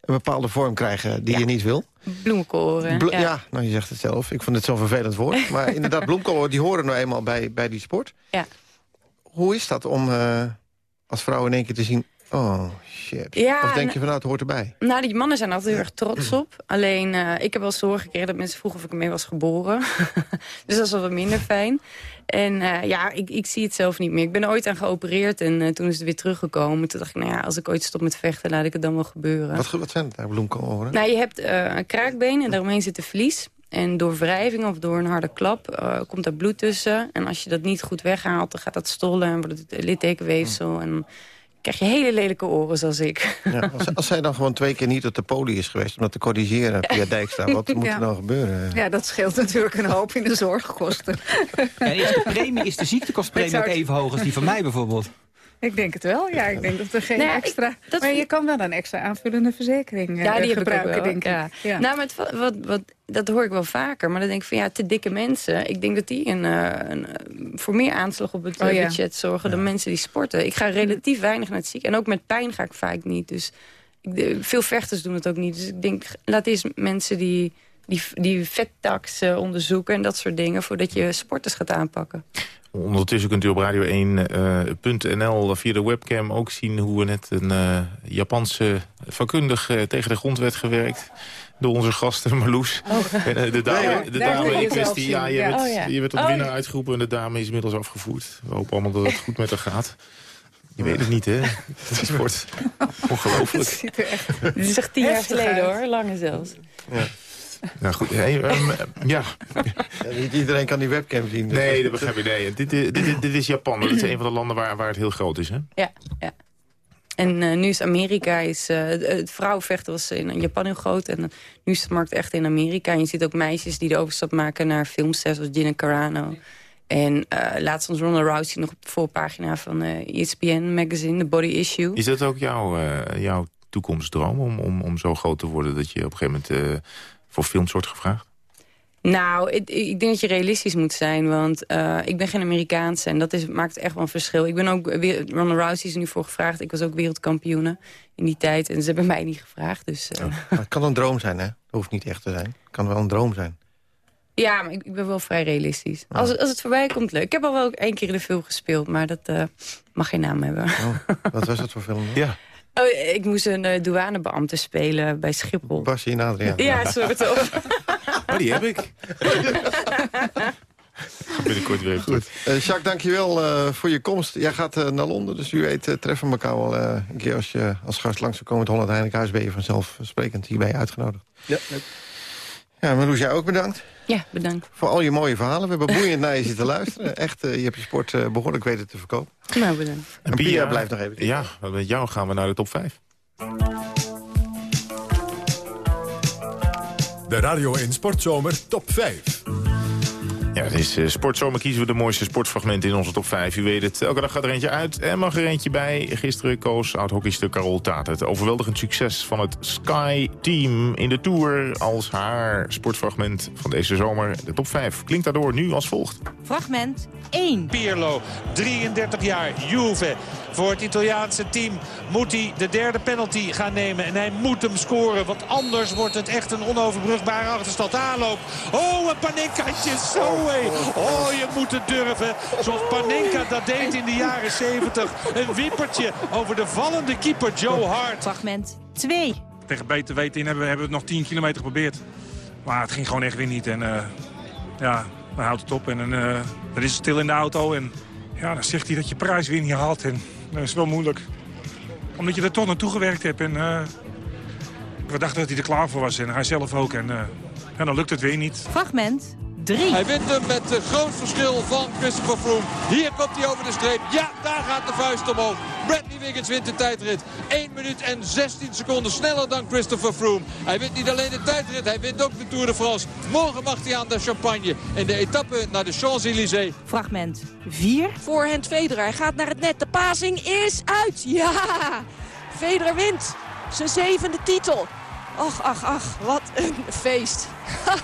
een bepaalde vorm krijgen die je niet wil. Bloemkoren. Blo- ja. ja. nou je zegt het zelf. Ik vond het zo'n vervelend woord. Maar inderdaad, bloemkolen die horen nou eenmaal bij, bij die sport. Ja. Hoe is dat om eh, als vrouw in één keer te zien... oh, shit. Ja, of denk en- je van nou, het hoort erbij? Nou, die mannen zijn altijd heel erg trots op. Alleen, eh, ik heb wel horen gekregen dat mensen vroegen of ik ermee was geboren. dus dat is wel wat minder fijn. En eh, ja, ik, ik zie het zelf niet meer. Ik ben er ooit aan geopereerd en eh, toen is het weer teruggekomen. Toen dacht ik, nou ja, als ik ooit stop met vechten, laat ik het dan wel gebeuren. Wat, wat zijn het daar? Nou, je hebt eh, een kraakbeen en daaromheen zit een vlies. En door wrijving of door een harde klap komt daar bloed tussen. En als je dat niet goed weghaalt, dan gaat dat stollen en wordt het littekenweefsel. En dan krijg je hele lelijke oren zoals ik. Ja, als, als zij dan gewoon twee keer niet op de poli is geweest... om dat te corrigeren via Dijkstra, wat moet Ja. er dan gebeuren? Ja, dat scheelt natuurlijk een hoop in de zorgkosten. En is de, premie, is de ziektekostpremie ook even hoog als die van mij bijvoorbeeld? Ik denk het wel, ja. Ik denk dat er geen Nou ik- extra... dat maar je kan wel een extra aanvullende verzekering eh, Ja, die heb ik ook gebruiken, denk ja. ik. Ja. Nou, maar het, wat, wat, wat, dat hoor ik wel vaker. Maar dan denk ik van ja, te dikke mensen. Ik denk dat die een, eh, een, eh, voor meer aanslag op het Oh, eh, ja. budget zorgen dan mensen die sporten. Ik ga relatief weinig naar het ziek. En ook met pijn ga ik vaak niet. Dus ik, veel vechters doen het ook niet. Dus ik denk, laat eens mensen die, die, die vettax eh, onderzoeken en dat soort dingen... voordat je sporters gaat aanpakken. Ondertussen kunt u op radio1.nl via de webcam ook zien... hoe we net een eh, Japanse vakkundig eh, tegen de grond werd gewerkt... door onze gasten Marloes. En, eh, de dame, Ja, de daar dame in kwestie, ja, je, ja. werd, Oh, ja. je werd tot Oh, winnaar ja. uitgeroepen... en de dame is inmiddels afgevoerd. We hopen allemaal dat het goed met haar gaat. Je weet het niet, hè? Het wordt ongelooflijk. ziet er echt Dit is echt tien jaar geleden hoor, lange zelfs. Nou goed, hey, ehm, ja. Ja, niet iedereen kan die webcam zien. dus- Nee, dat begrijp ik. Nee. Dit, dit, dit, dit is Japan. Dat is een van de landen waar, waar het heel groot is, hè? Ja, ja. En eh, nu is Amerika, is, eh, het- vrouwenvechten was in Japan heel groot. En nu is de markt echt in Amerika. En je ziet ook meisjes die de overstap maken naar filmsters zoals Gina Carano. En eh laatst stond Ronda Rousey nog op de voorpagina van eh ESPN magazine, The Body Issue. Is dat ook jouw, eh, jouw toekomstdroom om, om, om zo groot te worden... dat je op een gegeven moment eh, voor films wordt gevraagd? Nou, ik, ik denk dat je realistisch moet zijn, want eh, ik ben geen Amerikaanse en dat is, maakt echt wel een verschil. Ik ben ook, weer, Ronda Rousey is er nu voor gevraagd. Ik was ook wereldkampioene in die tijd en ze hebben mij niet gevraagd. Dus eh, Maar het kan een droom zijn, hè? Dat hoeft niet echt te zijn. Het kan wel een droom zijn. ja, maar ik, ik ben wel vrij realistisch. Als, het- als het voorbij komt, leuk. Ik heb al wel één keer in de film gespeeld, maar dat eh, mag geen naam hebben. Oh, wat was dat voor film? Ja. Oh, ik moest een eh, douanebeambte spelen bij Schiphol. Basje en Adriaan. Ja, soort of. Oh, die heb ik. Binnenkort weer Goed. Eh, Jacques, dankjewel uh, voor je komst. Jij gaat uh, naar Londen, dus u weet, uh, treffen we elkaar wel uh, een keer als je als gast langs zou komen. Het Holland Heinekenhuis ben je vanzelfsprekend hierbij uitgenodigd. Ja, ja Marloes, jij ook bedankt. Ja, bedankt. Voor al je mooie verhalen. We hebben boeiend naar je zitten luisteren. Echt, je hebt je sport behoorlijk weten te verkopen. Nou, bedankt. En Pia, Pia blijft nog even. Ja, met jou gaan we naar de top 5. De Radio 1 Sportzomer top 5. Ja, het is uh, sportzomer kiezen we de mooiste sportfragmenten in onze top 5. U weet het, elke dag gaat er eentje uit en mag er eentje bij. Gisteren koos oud-hockeystuk Carol Taat het overweldigend succes van het Sky Team in de Tour... als haar sportfragment van deze zomer. De top 5 klinkt daardoor nu als volgt. Fragment 1. Pirlo, 33 jaar, Juve. Voor het Italiaanse team moet hij de derde penalty gaan nemen. En hij moet hem scoren, want anders wordt het echt een onoverbrugbare achterstand. Aanloop. Oh, een Panenkaatje, zo Oh, je moet het durven. Zoals Panenka dat deed in de jaren 70. Een wippertje over de vallende keeper Joe Hart. Fragment 2. Tegen beter weten in hebben we, hebben we het nog 10 kilometer geprobeerd. Maar het ging gewoon echt weer niet. En uh, ja, dan houdt het op. En uh, dan is het stil in de auto. En ja, dan zegt hij dat je prijs weer niet haalt. En dat is wel moeilijk. Omdat je er toch naartoe gewerkt hebt. En uh, we dachten dat hij er klaar voor was. En hij zelf ook. En uh, ja, dan lukt het weer niet. Fragment 3. Hij wint hem met een groot verschil van Christopher Froome. Hier komt hij over de streep. Ja, daar gaat de vuist omhoog. Bradley Wiggins wint de tijdrit. 1 minuut en 16 seconden sneller dan Christopher Froome. Hij wint niet alleen de tijdrit, hij wint ook de Tour de France. Morgen mag hij aan de champagne in de etappe naar de Champs-Élysées. Fragment 4. Voorhand Federer. Hij gaat naar het net. De passing is uit. Ja! Federer wint. Zijn zevende titel. Ach, ach, ach. Wat een feest.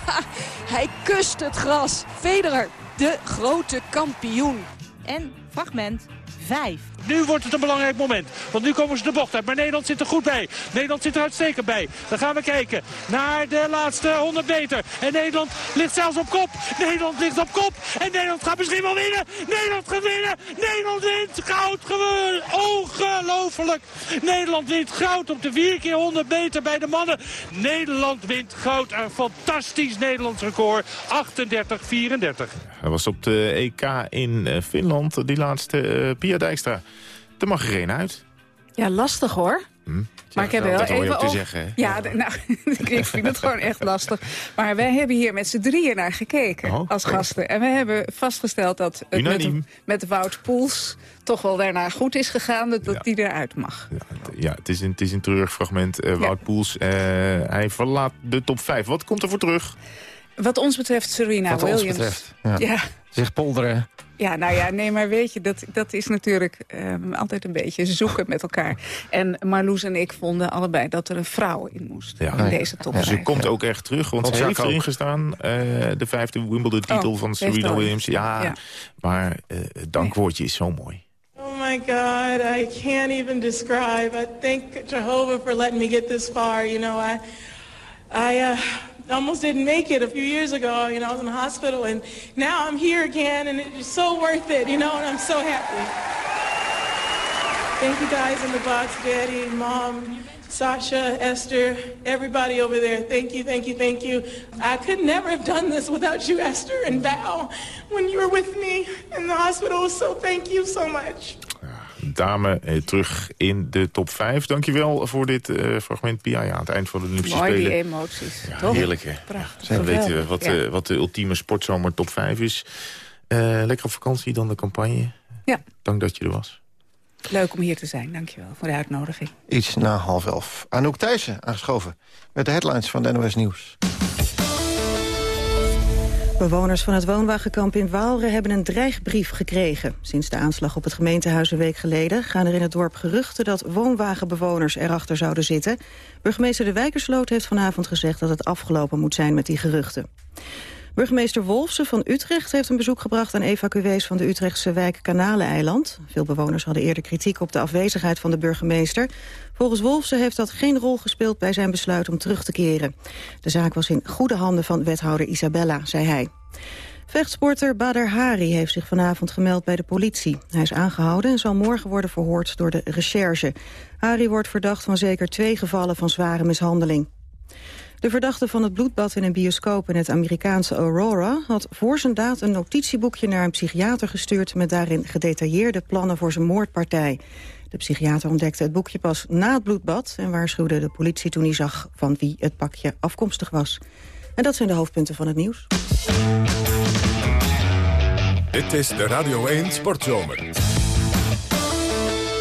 Hij kust het gras. Federer, de grote kampioen. En fragment 5. Nu wordt het een belangrijk moment. Want nu komen ze de bocht uit. Maar Nederland zit er goed bij. Nederland zit er uitstekend bij. Dan gaan we kijken naar de laatste 100 meter. En Nederland ligt zelfs op kop. Nederland ligt op kop. En Nederland gaat misschien wel winnen. Nederland gaat winnen. Nederland wint goud. Gewoon ongelooflijk. Nederland wint goud op de 4 keer 100 meter bij de mannen. Nederland wint goud. Een fantastisch Nederlands record. 38-34. Hij was op de EK in eh, Finland, die laatste eh, Pia Dijkstra. Er mag er geen uit. Ja, lastig hoor. Hm? Maar ik heb wel even te over- zeggen. hè? Ja, nou, ik vind het gewoon echt lastig. Maar wij hebben hier met z'n drieën naar gekeken Oh, als kijk. gasten. En we hebben vastgesteld dat het met, Unaniem. met Wout Poels toch wel daarna goed is gegaan. Dat, dat die eruit mag. Ja, het is een, het is een treurig fragment. Eh, Wout Poels, eh, hij verlaat de top 5. Wat komt er voor terug? Wat ons betreft Serena Wat ons Williams. betreft, ja. ja. Zich polderen. Ja, nou ja, nee, maar weet je, dat, dat is natuurlijk ehm, altijd een beetje zoeken met elkaar. En Marloes en ik vonden allebei dat er een vrouw in moest Ja. in deze top Ze vijf. komt ook echt terug, want ze ik heeft ook. erin gestaan. eh, de vijfde Wimbledon-titel Oh, van Serena al. Williams. Ja, Ja. maar eh, het dankwoordje is zo mooi. Oh my God, I can't even describe. I thank Jehovah for letting me get this far. You know, I, I uh, almost didn't make it a few years ago. You know, I was in the hospital, and now I'm here again, and it's so worth it. You know, and I'm so happy. Thank you guys in the box, Daddy, Mom, Sasha, Esther, everybody over there. Thank you, thank you, thank you. I could never have done this without you, Esther and Val, when you were with me in the hospital. So thank you so much. Dame eh, terug in de top 5. Dankjewel voor dit eh, fragment, Pia. Ja, aan het eind van de Olympische Mooi, die Spelen. emoties. Ja, toch? heerlijk, hè? Prachtig. Dan weten we wat, Ja. eh, wat de ultieme sportzomer top 5 is. Eh, lekker op vakantie, dan de campagne. Ja. Dank dat je er was. Leuk om hier te zijn, dankjewel voor de uitnodiging. Iets na half elf. Anouk Thijssen aangeschoven met de headlines van de NOS Nieuws. Bewoners van het woonwagenkamp in Waalre hebben een dreigbrief gekregen. Sinds de aanslag op het gemeentehuis een week geleden... gaan er in het dorp geruchten dat woonwagenbewoners erachter zouden zitten. Burgemeester De Wijkersloot heeft vanavond gezegd... dat het afgelopen moet zijn met die geruchten. Burgemeester Wolfsen van Utrecht heeft een bezoek gebracht aan evacuees van de Utrechtse wijk Kanaleneiland. Veel bewoners hadden eerder kritiek op de afwezigheid van de burgemeester. Volgens Wolfsen heeft dat geen rol gespeeld bij zijn besluit om terug te keren. De zaak was in goede handen van wethouder Isabella, zei hij. Vechtsporter Badr Hari heeft zich vanavond gemeld bij de politie. Hij is aangehouden en zal morgen worden verhoord door de recherche. Hari wordt verdacht van zeker twee gevallen van zware mishandeling. De verdachte van het bloedbad in een bioscoop in het Amerikaanse Aurora... had voor zijn daad een notitieboekje naar een psychiater gestuurd... met daarin gedetailleerde plannen voor zijn moordpartij. De psychiater ontdekte het boekje pas na het bloedbad... en waarschuwde de politie toen hij zag van wie het pakje afkomstig was. En dat zijn de hoofdpunten van het nieuws. Dit is de Radio 1 Sportzomer.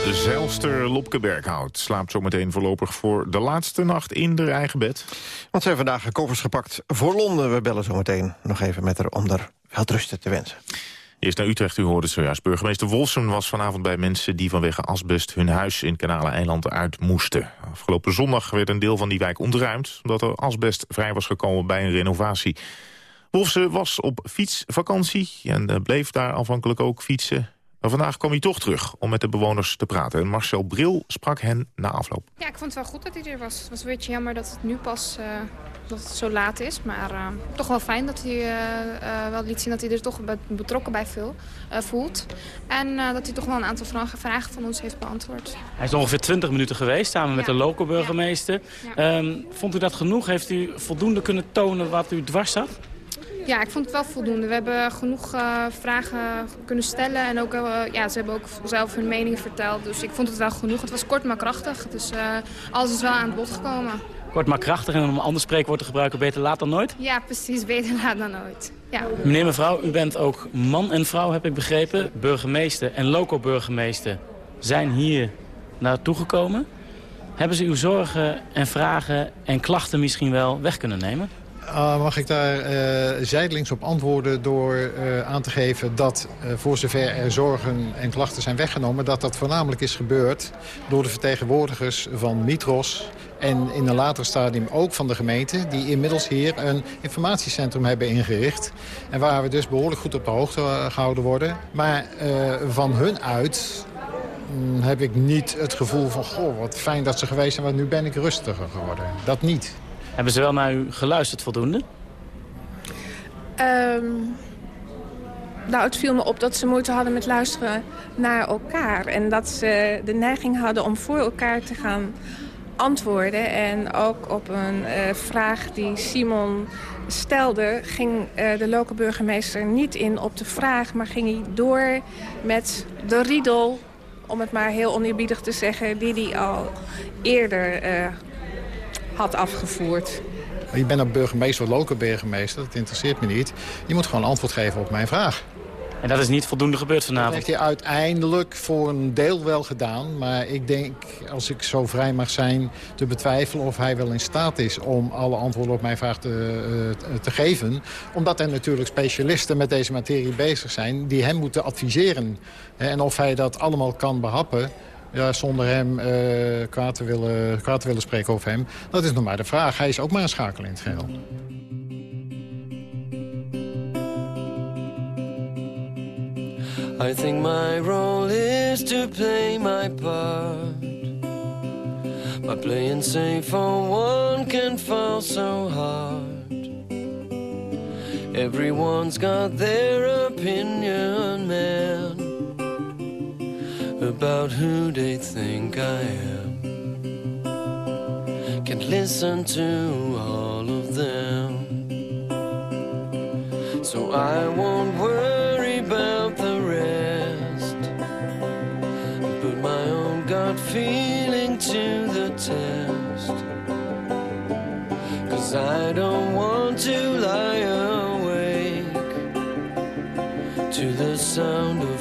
De zeilster Lopke Berghout slaapt zometeen voorlopig voor de laatste nacht in haar eigen bed. Want ze hebben vandaag koffers gepakt voor Londen. We bellen zo meteen nog even met haar om er welterusten te wensen. Eerst naar Utrecht, u hoorde het zojuist. Burgemeester Wolfsen was vanavond bij mensen die vanwege asbest hun huis in Kanaleneiland uit moesten. Afgelopen zondag werd een deel van die wijk ontruimd... omdat er asbest vrij was gekomen bij een renovatie. Wolfsen was op fietsvakantie en eh, bleef daar afhankelijk ook fietsen. Maar vandaag kwam hij toch terug om met de bewoners te praten. En Marcel Bril sprak hen na afloop. Ja, ik vond het wel goed dat hij er was. Het was een beetje jammer dat het nu pas eh, dat het zo laat is. Maar eh, toch wel fijn dat hij eh, eh, wel liet zien dat hij er toch be- betrokken bij veel, eh, voelt. En eh, dat hij toch wel een aantal vragen, vragen van ons heeft beantwoord. Hij is ongeveer 20 minuten geweest, samen met de lokale burgemeester. Ehm, vond u dat genoeg? Heeft u voldoende kunnen tonen wat u dwars zat? Ja, ik vond het wel voldoende. We hebben genoeg eh, vragen kunnen stellen. En ook, eh, ja, ze hebben ook zelf hun mening verteld. Dus ik vond het wel genoeg. Het was kort maar krachtig. Dus eh, alles is wel aan het bod gekomen. Kort maar krachtig en om een ander spreekwoord te gebruiken, beter laat dan nooit. Ja, precies. Beter laat dan nooit. Ja. Meneer, mevrouw, u bent ook man en vrouw, heb ik begrepen. Burgemeester en loco-burgemeester zijn hier naartoe gekomen. Hebben ze uw zorgen en vragen en klachten misschien wel weg kunnen nemen? Uh, mag ik daar uh, zijdelings op antwoorden door uh, aan te geven dat voor zover er zorgen en klachten zijn weggenomen... dat dat voornamelijk is gebeurd door de vertegenwoordigers van Mitros... en in een later stadium ook van de gemeente... die inmiddels hier een informatiecentrum hebben ingericht. En waar we dus behoorlijk goed op de hoogte gehouden worden. Maar van hun uit mm, heb ik niet het gevoel van... goh, wat fijn dat ze geweest zijn, want nu ben ik rustiger geworden. Dat niet. Hebben ze wel naar u geluisterd voldoende? Um, nou, het viel me op dat ze moeite hadden met luisteren naar elkaar. En dat ze de neiging hadden om voor elkaar te gaan antwoorden. En ook op een uh, vraag die Simon stelde... ging uh, de lokale burgemeester niet in op de vraag... maar ging hij door met de riedel, om het maar heel oneerbiedig te zeggen... die hij al eerder uh, had afgevoerd. Je bent een burgemeester of lokale burgemeester, dat interesseert me niet. Je moet gewoon antwoord geven op mijn vraag. En dat is niet voldoende gebeurd vanavond? Dat heeft hij uiteindelijk voor een deel wel gedaan. Maar ik denk, als ik zo vrij mag zijn, te betwijfelen of hij wel in staat is... om alle antwoorden op mijn vraag te, uh, te geven. Omdat er natuurlijk specialisten met deze materie bezig zijn... die hem moeten adviseren. En of hij dat allemaal kan behappen... Ja, zonder hem uh, kwaad, te willen, kwaad willen spreken over hem. Dat is nog maar de vraag. Hij is ook maar een schakel in het geheel. I think my role is to play my part By playing safe for one can fall so hard Everyone's got their opinion, man about who they think I am. Can't listen to all of them. So I won't worry about the rest. Put my own gut feeling to the test. Cause I don't want to lie awake to the sound of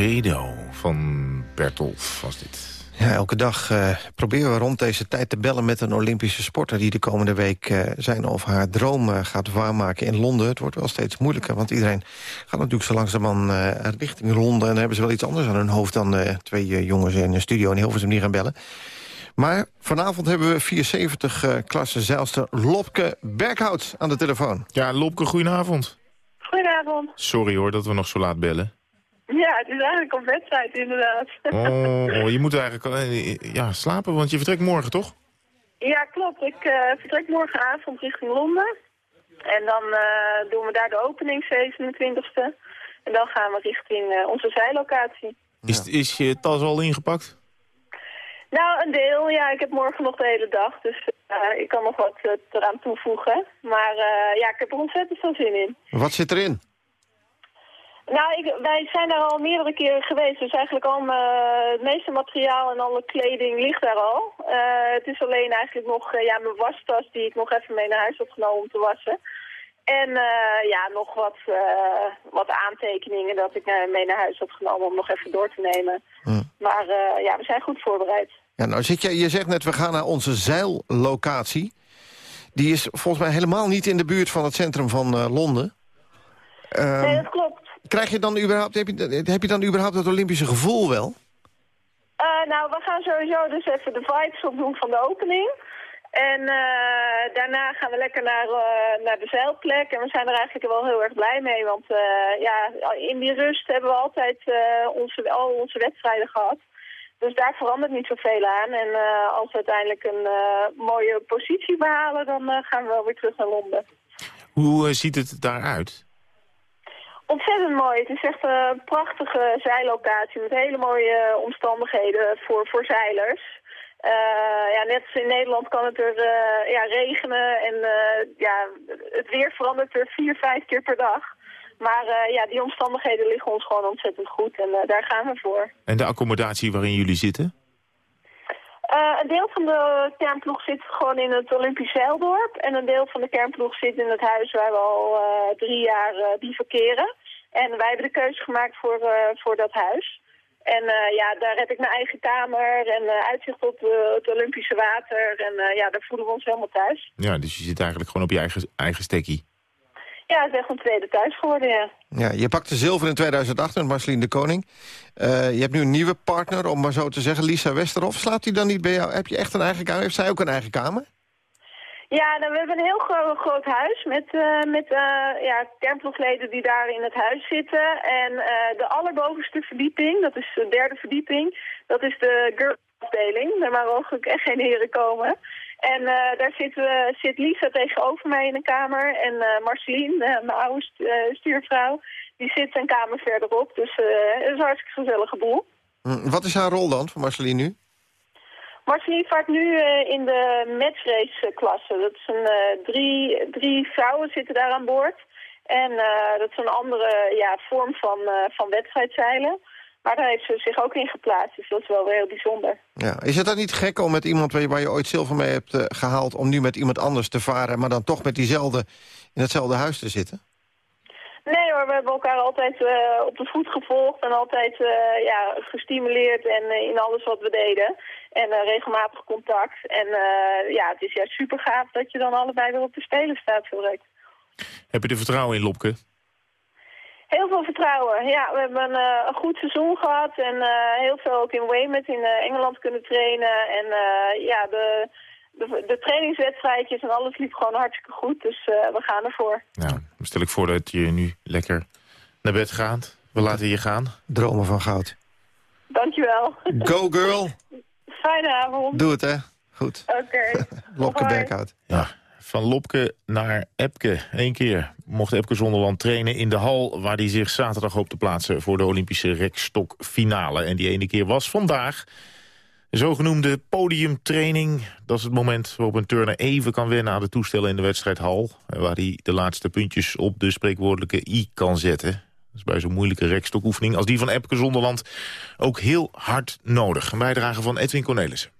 Credo van Bertolf was dit. Ja, elke dag eh, proberen we rond deze tijd te bellen met een Olympische sporter... die de komende week eh, zijn of haar droom eh, gaat waarmaken in Londen. Het wordt wel steeds moeilijker, want iedereen gaat natuurlijk zo langzaam uh, richting Londen... en dan hebben ze wel iets anders aan hun hoofd dan eh, twee jongens in een studio... die hoeven ze niet gaan bellen. Maar vanavond hebben we 74 eh klasse zeilster Lopke Berghout aan de telefoon. Ja, Lopke, goedenavond. Goedenavond. Sorry hoor dat we nog zo laat bellen. Ja, het is eigenlijk een wedstrijd inderdaad. Oh, oh, je moet eigenlijk eh, ja, slapen, want je vertrekt morgen, toch? Ja, klopt. Ik eh, vertrek morgenavond richting Londen. En dan eh, doen we daar de opening 27e. En dan gaan we richting eh, onze zijlocatie. Is, is je tas al ingepakt? Nou, een deel. Ja, ik heb morgen nog de hele dag. Dus eh, ik kan nog wat eh, eraan toevoegen. Maar eh, ja, ik heb er ontzettend veel zin in. Wat zit erin? Nou, ik, wij zijn daar al meerdere keren geweest. Dus eigenlijk al eh, het meeste materiaal en alle kleding ligt daar al. Eh, het is alleen eigenlijk nog eh, ja, mijn wastas die ik nog even mee naar huis heb genomen om te wassen. En ja, nog wat, wat aantekeningen dat ik mee naar huis heb genomen om nog even door te nemen. Maar ja, we zijn goed voorbereid. Ja, nou zit je, je zegt net, we gaan naar onze zeillocatie. Die is volgens mij helemaal niet in de buurt van het centrum van Londen. Ehm, nee, dat klopt. Krijg je dan überhaupt, heb, je, heb je dan überhaupt het Olympische gevoel wel? Eh, nou, we gaan sowieso dus even de vibes opdoen van de opening. En eh, daarna gaan we lekker naar, eh, naar de zeilplek. En we zijn er eigenlijk wel heel erg blij mee. Want eh, ja, in die rust hebben we altijd eh, onze, al onze wedstrijden gehad. Dus daar verandert niet zoveel aan. En eh, als we uiteindelijk een eh, mooie positie behalen, dan eh, gaan we wel weer terug naar Londen. Hoe ziet het daaruit? Ontzettend mooi. Het is echt een prachtige zeillocatie met hele mooie omstandigheden voor, voor zeilers. Eh, ja, net als in Nederland kan het er eh, ja, regenen en eh, ja, het weer verandert er vier, vijf keer per dag. Maar eh, ja, die omstandigheden liggen ons gewoon ontzettend goed en eh, daar gaan we voor. En de accommodatie waarin jullie zitten? Eh, een deel van de kernploeg zit gewoon in het Olympisch Zeildorp. En een deel van de kernploeg zit in het huis waar we al eh, drie jaar eh bivakeren. En wij hebben de keuze gemaakt voor, eh, voor dat huis. En eh, ja, daar heb ik mijn eigen kamer en eh, uitzicht op eh, het Olympische water. En eh, ja, daar voelen we ons helemaal thuis. Ja, dus je zit eigenlijk gewoon op je eigen, eigen stekkie. Ja, het is echt een tweede thuis geworden, ja. Ja, je pakte zilver in 2008 met Marceline de Koning. Eh, je hebt nu een nieuwe partner, om maar zo te zeggen, Lisa Westerhof. Slaapt die dan niet bij jou? Heb je echt een eigen kamer? Heeft zij ook een eigen kamer? Ja, nou, we hebben een heel gro- groot huis met, eh, met eh, ja, kernploegleden die daar in het huis zitten. En eh, de allerbovenste verdieping, dat is de derde verdieping, dat is de girlafdeling. Daar mogen ook echt geen heren komen. En daar zit, zit Lisa tegenover mij in een kamer. En Marceline, mijn oude eh, stuurvrouw, die zit een kamer verderop. Dus het is een hartstikke gezellige boel. Hm, Wat is haar rol dan van Marceline nu? Marceline vaart nu eh, in de matchrace klasse. Dat is een, eh, drie, drie vrouwen zitten daar aan boord. En eh, dat is een andere ja, vorm van, van wedstrijdzeilen. Maar daar heeft ze zich ook in geplaatst. Dus dat is wel heel bijzonder. Ja. Is het dan niet gek om met iemand waar je, waar je ooit zilver mee hebt eh, gehaald... om nu met iemand anders te varen, maar dan toch met diezelfde in hetzelfde huis te zitten? Nee hoor, we hebben elkaar altijd eh, op de voet gevolgd en altijd eh, ja, gestimuleerd en, eh, in alles wat we deden. En regelmatig contact. En eh, ja, het is juist super gaaf dat je dan allebei weer op de spelen staat zo direct. Heb je er vertrouwen in, Lopke? Heel veel vertrouwen. Ja, we hebben een, een goed seizoen gehad en heel veel ook in Weymouth in Engeland kunnen trainen. En ja, de, de, de trainingswedstrijdjes en alles liep gewoon hartstikke goed. Dus eh, we gaan ervoor. Nou, dan stel ik voor dat je nu lekker naar bed gaat. We laten je gaan. Dromen van goud. Dankjewel. Go girl! Fijne avond. Doe het, hè? Goed. Oké. Lopke Hoi. Berghout. Ja, van Lopke naar Epke. Eén keer mocht Epke Zonderland trainen in de hal... waar hij zich zaterdag hoop te plaatsen voor de Olympische rekstokfinale. En die ene keer was vandaag. De zogenoemde podiumtraining. Dat is het moment waarop een turner even kan wennen aan de toestellen in de wedstrijdhal. Waar hij de laatste puntjes op de spreekwoordelijke i kan zetten. Dat is bij zo'n moeilijke rekstokoefening als die van Epke Zonderland ook heel hard nodig. Een bijdrage van Edwin Cornelissen.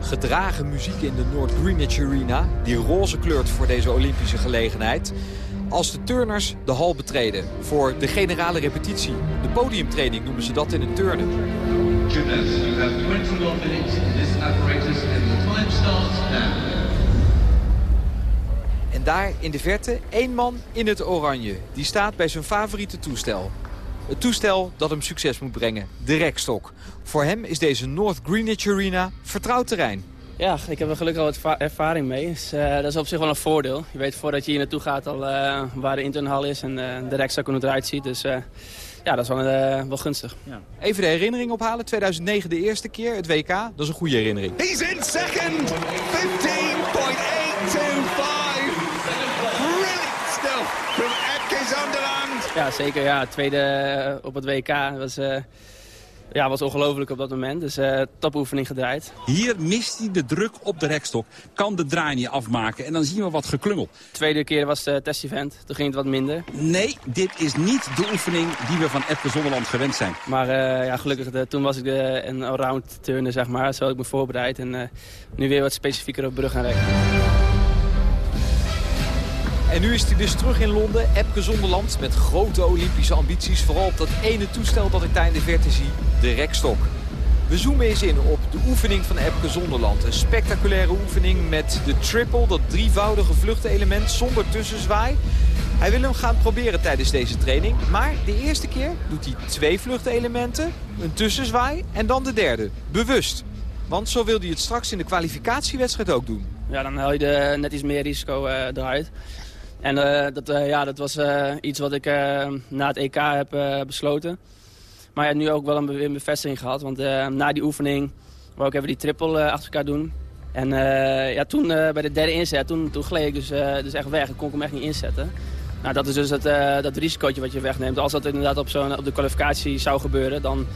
Gedragen muziek in de North Greenwich Arena... die roze kleurt voor deze Olympische gelegenheid... als de turners de hal betreden voor de generale repetitie. De podiumtraining noemen ze dat in het turnen. Gymnasts, you have 21 minutes in this apparatus and the time starts now. En daar in de verte één man in het oranje. Die staat bij zijn favoriete toestel. Het toestel dat hem succes moet brengen, de rekstok. Voor hem is deze North Greenwich Arena vertrouwd terrein. Ja, ik heb er gelukkig al wat va- ervaring mee. Dus, eh, dat is op zich wel een voordeel. Je weet voordat je hier naartoe gaat al eh, waar de internhal is en eh, de rekstok hoe het eruit ziet. Dus eh, ja, dat is wel, eh, wel gunstig. Even de herinnering ophalen. 2009 de eerste keer, het WK. Dat is een goede herinnering. He's in second. 15.825. Brilliant stuff from Epke Zonderland. Ja, zeker. Ja, tweede op het WK was, eh, ja, was ongelooflijk op dat moment. Dus eh topoefening gedraaid. Hier mist hij de druk op de rekstok. Kan de draai niet afmaken. En dan zien we wat geklungel. Tweede keer was het test-event. Toen ging het wat minder. Nee, dit is niet de oefening die we van Epke Zonderland gewend zijn. Maar eh, ja, gelukkig, de, toen was ik de, een allround turner, zeg maar. Zo had ik me voorbereid. En eh, nu weer wat specifieker op brug en rek. En nu is hij dus terug in Londen. Epke Zonderland met grote Olympische ambities. Vooral op dat ene toestel dat ik daar in de verte zie, de rekstok. We zoomen eens in op de oefening van Epke Zonderland. Een spectaculaire oefening met de triple, dat drievoudige vluchtelement zonder tussenzwaai. Hij wil hem gaan proberen tijdens deze training. Maar de eerste keer doet hij twee vluchtelementen, een tussenzwaai en dan de derde. Bewust. Want zo wil hij het straks in de kwalificatiewedstrijd ook doen. Ja, dan haal je net iets meer risico eh, eruit. En eh, dat, eh, ja, dat was eh, iets wat ik na het EK heb besloten. Maar ja, nu ook wel een, een bevestiging gehad. Want na die oefening wou ik even die triple achter elkaar doen. En ja, toen bij de derde inzet, toen, toen gleed ik dus, dus echt weg. Ik kon hem echt niet inzetten. Nou, dat is dus het, dat risicootje wat je wegneemt. Als dat inderdaad op, zo'n op de kwalificatie zou gebeuren, dan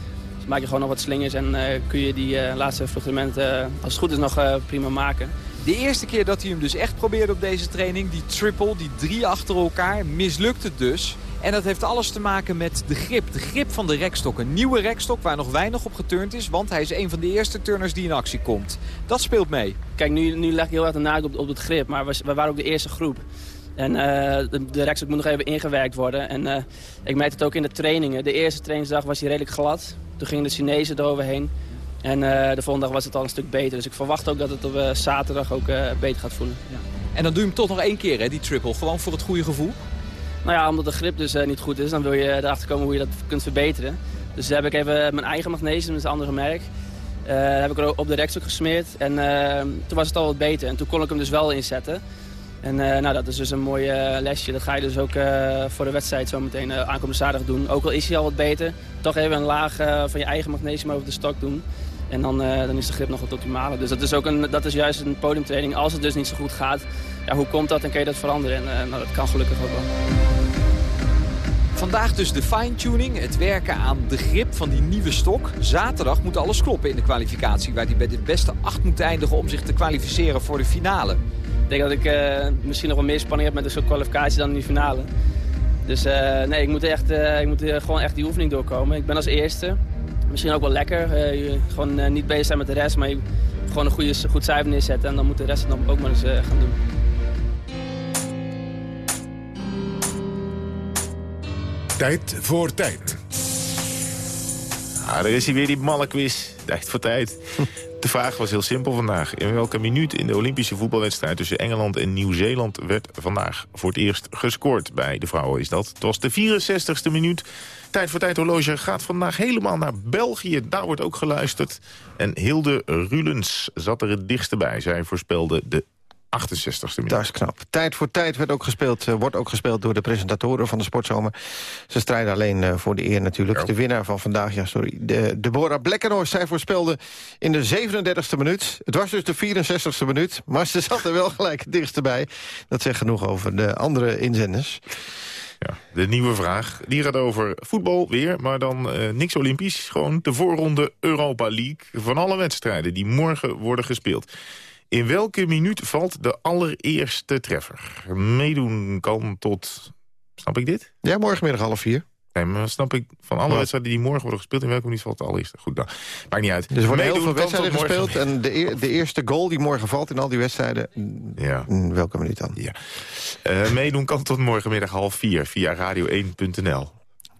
maak je gewoon nog wat slingers. En kun je die laatste eh, als het goed is, nog prima maken. De eerste keer dat hij hem dus echt probeerde op deze training, die triple, die drie achter elkaar, mislukt het dus. En dat heeft alles te maken met de grip. De grip van de rekstok. Een nieuwe rekstok waar nog weinig op geturnd is. Want hij is een van de eerste turners die in actie komt. Dat speelt mee. Kijk, nu, nu leg ik heel erg de nadruk op, op het grip. Maar we, waren ook de eerste groep. En eh, de, rekstok moet nog even ingewerkt worden. En eh, ik merkte het ook in de trainingen. De eerste trainingsdag was hij redelijk glad. Toen gingen de Chinezen eroverheen. En eh, de volgende dag was het al een stuk beter. Dus ik verwacht ook dat het op eh, zaterdag ook eh, beter gaat voelen. Ja. En dan doe je hem toch nog één keer, hè, die triple. Gewoon voor het goede gevoel. Nou ja, omdat de grip dus niet goed is, dan wil je erachter komen hoe je dat kunt verbeteren. Dus daar heb ik even mijn eigen magnesium, dat is een andere merk. heb ik er op de rekstok gesmeerd. En toen was het al wat beter. En toen kon ik hem dus wel inzetten. En nou, dat is dus een mooi lesje. Dat ga je dus ook voor de wedstrijd zo meteen aankomende zaterdag doen. Ook al is hij al wat beter, toch even een laag van je eigen magnesium over de stok doen. En dan, eh, dan is de grip nog het optimale. Dus dat is, ook een, dat is juist een podiumtraining. Als het dus niet zo goed gaat, ja, hoe komt dat en kun je dat veranderen? En eh, nou, dat kan gelukkig ook wel. Vandaag dus de fine-tuning, het werken aan de grip van die nieuwe stok. Zaterdag moet alles kloppen in de kwalificatie... waar hij bij de beste acht moet eindigen om zich te kwalificeren voor de finale. Ik denk dat ik eh, misschien nog wel meer spanning heb met de soort kwalificatie dan in die finale. Dus nee, ik moet, echt, ik moet gewoon echt die oefening doorkomen. Ik ben als eerste. Misschien ook wel lekker. eh, je- gewoon eh, niet bezig zijn met de rest, maar je, gewoon een goede, goed cijfer neerzetten. En dan moet de rest het dan ook maar eens eh, gaan doen. Tijd voor tijd. Ah, daar is hij weer, die malle quiz. Tijd voor tijd. De vraag was heel simpel vandaag. In welke minuut in de Olympische voetbalwedstrijd tussen Engeland en Nieuw-Zeeland werd vandaag voor het eerst gescoord? Bij de vrouwen is dat. Het was de 64ste minuut. Tijd voor tijd horloge gaat vandaag helemaal naar België. Daar wordt ook geluisterd. En Hilde Rulens zat er het dichtste bij. Zij voorspelde de 68ste minuut. Dat is knap. Tijd voor tijd werd ook gespeeld, eh, wordt ook gespeeld door de presentatoren van de Sportzomer. Ze strijden alleen eh, voor de eer natuurlijk. De winnaar van vandaag, ja sorry, de, Deborah Blekkenhorst. Zij voorspelde in de 37e minuut. Het was dus de 64e minuut, maar ze zat er wel gelijk het dichtste bij. Dat zegt genoeg over de andere inzenders. De nieuwe vraag, die gaat over voetbal weer, maar dan eh, niks olympisch. Gewoon de voorronde Europa League van alle wedstrijden die morgen worden gespeeld. In welke minuut valt de allereerste treffer? Meedoen kan tot... Snap ik dit? Ja, morgenmiddag half vier. Nee, maar snap ik van alle Ja. wedstrijden die morgen worden gespeeld... in welke minuut valt de allereerste? Goed, dan. Maakt niet uit. Dus er worden heel veel wedstrijden morgen. gespeeld. En de, de eerste goal die morgen valt in al die wedstrijden... Ja. in welke minuut dan? Ja. Eh, meedoen kan tot morgenmiddag half vier via radio1.nl.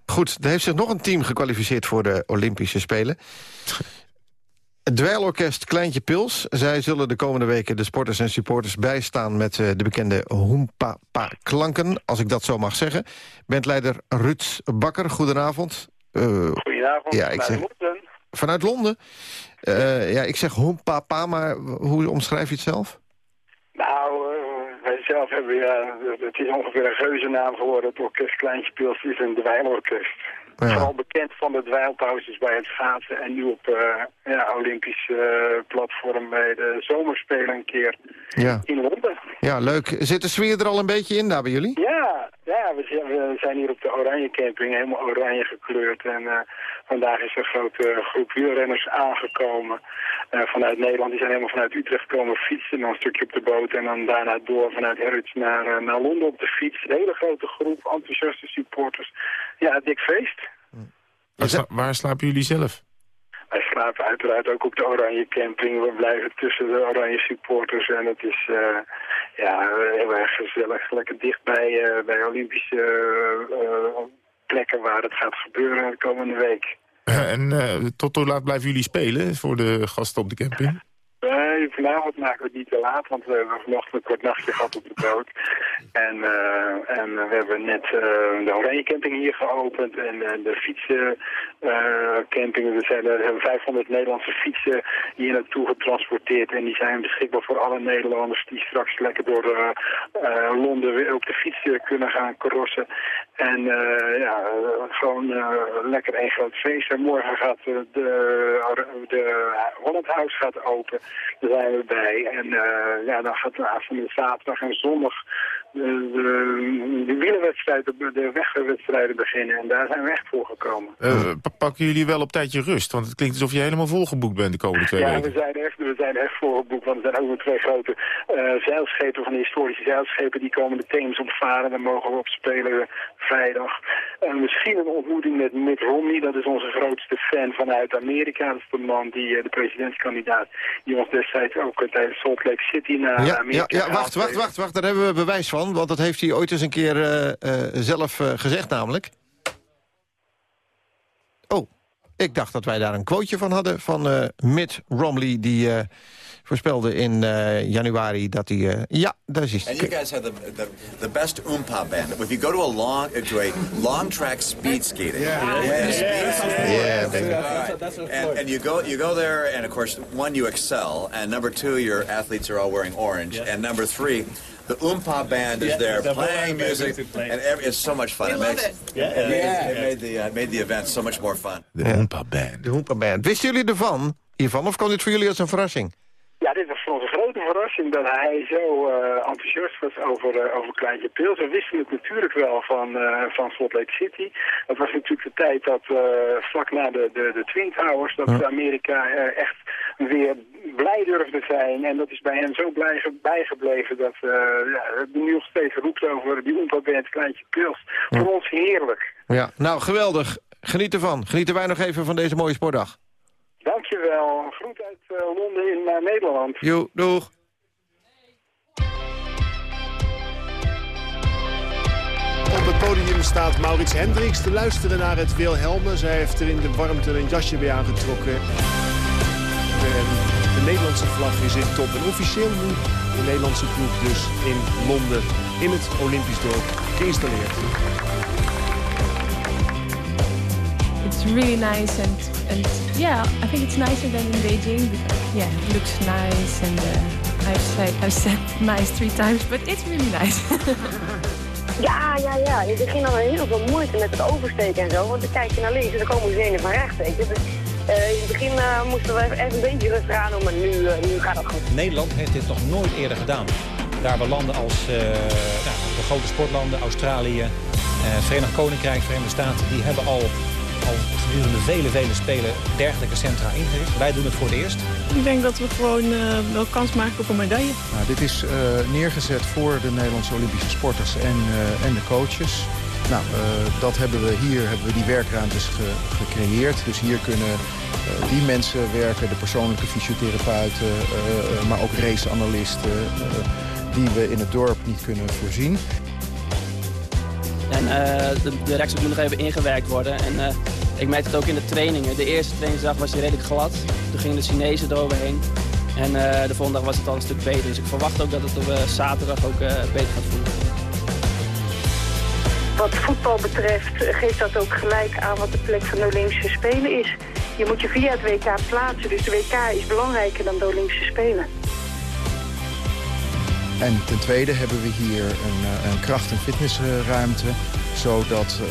Goed, er heeft zich nog een team gekwalificeerd voor de Olympische Spelen. Het dweilorkest Kleintje Pils. Zij zullen de komende weken de sporters en supporters bijstaan... met eh, de bekende hoempa-pa-klanken, als ik dat zo mag zeggen. Bandleider Ruud Bakker, goedenavond. Eh, Goedenavond, Ja, ik zeg, Londen. vanuit Londen. Eh, ja, ik zeg hoempa-pa, maar hoe omschrijf je het zelf? Nou, wij zelf hebben, ja, het is ongeveer een geuzennaam geworden. Het orkest Kleintje Pils is een dweilorkest. Vooral bekend van de dweilpauzes bij het schaatsen en nu op eh, ja, Olympisch eh, platform bij de zomerspelen een keer Ja. in Londen. ja, leuk. Zit de sfeer er al een beetje in daar bij jullie? Ja, ja we, zijn, we zijn hier op de Oranje Camping helemaal oranje gekleurd. En eh, vandaag is een grote groep wielrenners aangekomen vanuit Nederland. Die zijn helemaal vanuit Utrecht komen fietsen, dan een stukje op de boot. En dan daarna door vanuit Harwich naar, naar Londen op de fiets. Een hele grote groep enthousiaste supporters. Ja, dik feest. Waar, sla- waar slapen jullie zelf? Wij slapen uiteraard ook op de Oranje Camping. We blijven tussen de Oranje supporters. En het is eh, ja, heel erg gezellig. Lekker dicht bij, eh, bij Olympische eh, plekken waar het gaat gebeuren de komende week. en tot hoe laat blijven jullie spelen voor de gasten op de camping? Nee, vanavond maken we het niet te laat, want we hebben vanochtend een kort nachtje gehad op de boot. En, eh, en we hebben net eh, de Oranje Camping hier geopend en eh, de fietsencamping. er, zijn, hebben 500 Nederlandse fietsen hier naartoe getransporteerd en die zijn beschikbaar voor alle Nederlanders die straks lekker door Londen weer op de fiets kunnen gaan crossen. En ja, gewoon lekker één groot feest. En morgen gaat de, de Holland House gaat open. Daar zijn we bij. En eh, ja, dan gaat de avond zaterdag en zondag de, de, de wielerwedstrijden, de wegwedstrijden beginnen. En daar zijn we echt voor gekomen. Eh, pa- pakken jullie wel op tijdje rust? Want het klinkt alsof je helemaal volgeboekt bent de komende twee Ja, weken. we zijn echt, we zijn echt voorgeboekt, want er zijn ook nog twee grote eh, zeilschepen van de historische zeilschepen die komen de Theems opvaren. Daar mogen we op spelen vrijdag. En misschien een ontmoeting met Mitt Romney, dat is onze grootste fan vanuit Amerika. Dat is de man die, eh, de presidentskandidaat, die ons destijds ook tijdens Salt Lake City naar Ja, ja, Amerika ja, wacht, wacht, wacht, wacht. Daar hebben we bewijs van. Want dat heeft hij ooit eens een keer eh, eh, zelf eh, gezegd namelijk. Oh, ik dacht dat wij daar een quoteje van hadden... van eh, Mitt Romney, die eh, voorspelde in eh, januari dat hij... eh, ja, daar is And you hij. guys have the, the, the best oompa band. If you go to a long to a long track speed skating, yeah. Yeah. And, and you go you go there, and of course, one you excel, and number two, your athletes are all wearing orange, and number three. The Oompa band is Yeah, there the playing music, is and every, it's so much fun. We it love makes it. Yeah. it, Yeah. it made the uh, made the event so much more fun. De Oompa Band. De Hoempa Band. Wisten jullie ervan, hiervan, of kwam dit voor jullie als een verrassing? Ja, dit was voor ons een grote verrassing dat hij zo eh, enthousiast was over, eh, over Kleintje Pils. We wisten het natuurlijk wel van, eh, van Salt Lake City. Het was natuurlijk de tijd dat vlak na de, de, de Twin Towers... dat Amerika eh, echt weer blij durfde zijn. En dat is bij hem zo blij, ge- bijgebleven dat ja, het nu nog steeds roept over die Oompa-band Kleintje Pils. Voor ons heerlijk. Ja, nou, geweldig. Geniet ervan. Genieten wij nog even van deze mooie sportdag. Dankjewel. Groet uit eh, Londen in eh, Nederland. Jo, doeg. Op het podium staat Maurits Hendricks te luisteren naar het Wilhelmus. Hij heeft er in de warmte een jasje bij aangetrokken. De, de Nederlandse vlag is in top. En officieel nu de Nederlandse ploeg dus in Londen, in het Olympisch dorp, geïnstalleerd. It's really nice and and yeah, I think it's nicer than in Beijing. Because, yeah, it looks nice and uh, I've said I've said nice three times, but it's really nice. Ja, ja, ja. In het begin hadden we heel veel moeite met het oversteken en zo. Want dan kijk je naar links en dan komen ze van rechts. Weet je. Dus, eh, in het begin eh, moesten we even een beetje rustig aan doen, maar nu, eh, nu gaat het goed. Nederland heeft dit nog nooit eerder gedaan. Daar waar landen als eh, nou, de grote sportlanden, Australië, eh, Verenigd Koninkrijk, Verenigde Staten... die hebben al, al gedurende vele, vele spelen dergelijke centra ingericht. Wij doen het voor het eerst. Ik denk dat we gewoon eh, wel kans maken op een medaille. Nou, dit is eh, neergezet voor de Nederlandse Olympische sporters en, eh, en de coaches. Nou, eh, dat hebben we hier, hebben we die werkruimtes ge- gecreëerd. Dus hier kunnen die mensen werken, de persoonlijke fysiotherapeuten... eh, eh, maar ook raceanalisten, eh, die we in het dorp niet kunnen voorzien. Eh, de, de moet nog even ingewerkt worden. En eh, ik merkte het ook in de trainingen. De eerste trainingsdag was hij redelijk glad. Toen gingen de Chinezen eroverheen. En eh, de volgende dag was het al een stuk beter. Dus ik verwacht ook dat het op zaterdag ook beter gaat voelen. Wat voetbal betreft geeft dat ook gelijk aan wat de plek van de Olympische Spelen is. Je moet je via het WK plaatsen, dus de WK is belangrijker dan de Olympische Spelen. En ten tweede hebben we hier een, eh, een kracht- en fitnessruimte. Zodat eh,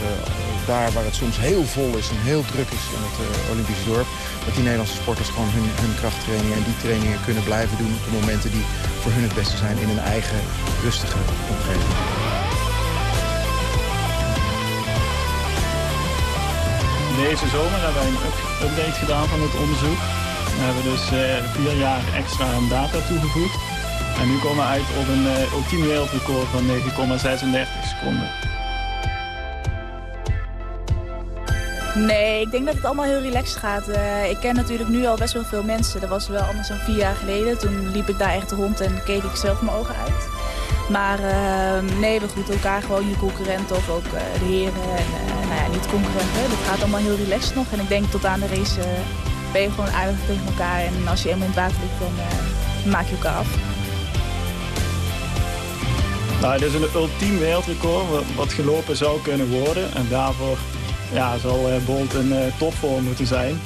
daar waar het soms heel vol is en heel druk is in het eh, Olympische dorp... dat die Nederlandse sporters gewoon hun, hun krachttrainingen en die trainingen kunnen blijven doen... op de momenten die voor hun het beste zijn in een eigen rustige omgeving. Deze zomer hebben wij een up- update gedaan van het onderzoek. We hebben dus vier jaar extra data toegevoegd. En nu komen we uit op een eh, ultiem wereldrecord van 9,36 seconden. Nee, ik denk dat het allemaal heel relaxed gaat. Eh, ik ken natuurlijk nu al best wel veel mensen. Dat was wel anders dan vier jaar geleden. Toen liep ik daar echt rond en keek ik zelf mijn ogen uit. Maar eh, nee, we groeten elkaar gewoon je concurrenten of ook eh, de heren. En nou ja, niet concurrenten. Dat gaat allemaal heel relaxed nog. En ik denk tot aan de race ben je gewoon aardig tegen elkaar. En als je eenmaal in het water ligt, dan maak je elkaar af. Nou, dit is een ultiem wereldrecord wat, gelopen zou kunnen worden. En daarvoor ja, zal eh, Bolt in eh, topvorm moeten zijn.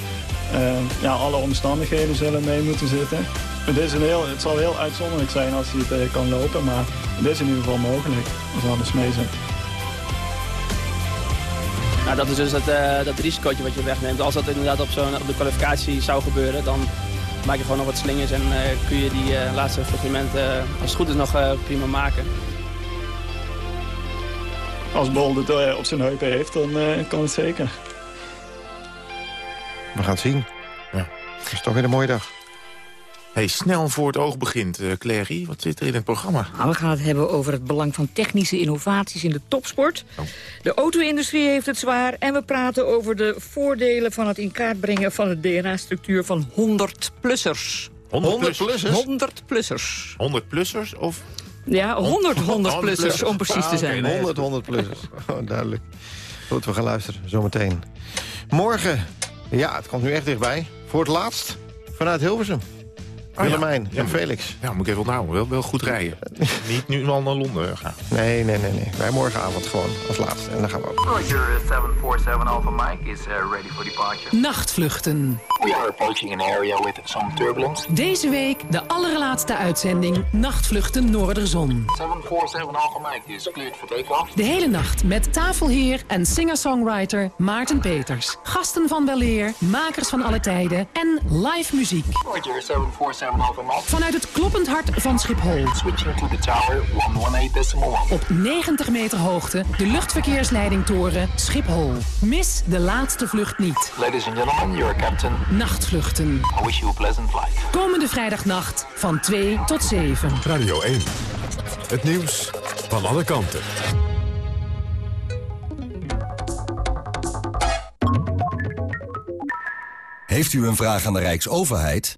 Eh, ja, alle omstandigheden zullen mee moeten zitten. Het, is een heel, het zal heel uitzonderlijk zijn als hij het kan lopen, maar het is in ieder geval mogelijk als alles mee zit. Nou, dat is dus dat, dat risicootje wat je wegneemt. Als dat inderdaad op, op de kwalificatie zou gebeuren, dan maak je gewoon nog wat slingers en kun je die laatste fragmenten, als het goed is, nog prima maken. Als Bolt het eh, op zijn heupen heeft, dan eh, kan het zeker. We gaan het zien. Ja. Het is toch weer een mooie dag. Hey, snel voor het oog begint, uh, Clary. Wat zit er in het programma? Nou, we gaan het hebben over het belang van technische innovaties in de topsport. De auto-industrie heeft het zwaar. En we praten over de voordelen van het in kaart brengen... van de DNA-structuur van 100-plussers. 100-plussers? 100-plussers. 100-plussers of... Ja, 100 100-plussers om precies te zijn. 100 100-plussers. Oh, duidelijk. Goed, we gaan luisteren. Zometeen. Morgen. Ja, het komt nu echt dichtbij. Voor het laatst. Vanuit Hilversum. Oh, Willemijn ja. en Felix. Ja, moet ik even onthouden. Wel, wel goed rijden. Niet nu al naar Londen gaan. Nee, nee, nee, nee. Wij morgenavond gewoon als laatste. En dan gaan we ook. Roger, 747 Alpha Mike is uh, ready for departure. Nachtvluchten. We are approaching an area with some turbulence. Deze week de allerlaatste uitzending Nachtvluchten Noorderzon. 747 Alpha Mike is cleared for takeoff. De hele nacht met tafelheer en singer-songwriter Maarten Peters. Gasten van weleer, makers van alle tijden en live muziek. Roger, 747 Vanuit het kloppend hart van Schiphol. Switching to the tower 118.1. Op 90 meter hoogte de luchtverkeersleidingtoren Schiphol. Mis de laatste vlucht niet. Ladies and gentlemen, your captain. Nachtvluchten. I wish you a pleasant flight. Komende vrijdagnacht van 2 tot 7. Radio 1. Het nieuws van alle kanten. Heeft u een vraag aan de Rijksoverheid?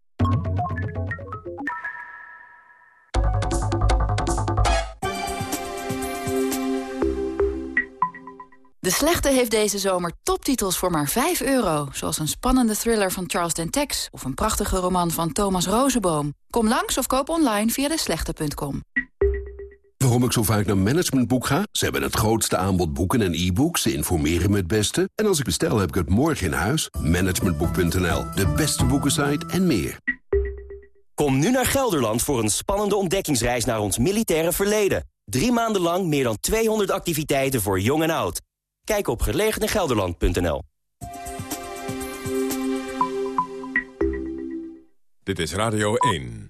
De Slechte heeft deze zomer toptitels voor maar 5 euro. Zoals een spannende thriller van Charles Dentex... of een prachtige roman van Thomas Rozenboom. Kom langs of koop online via deslechte.com. Waarom ik zo vaak naar Managementboek ga? Ze hebben het grootste aanbod boeken en e-books. Ze informeren me het beste. En als ik bestel, heb ik het morgen in huis. Managementboek.nl, de beste boekensite en meer. Kom nu naar Gelderland voor een spannende ontdekkingsreis naar ons militaire verleden. Drie maanden lang meer dan 200 activiteiten voor jong en oud. Kijk op gelegenegelderland.nl. Dit is Radio 1.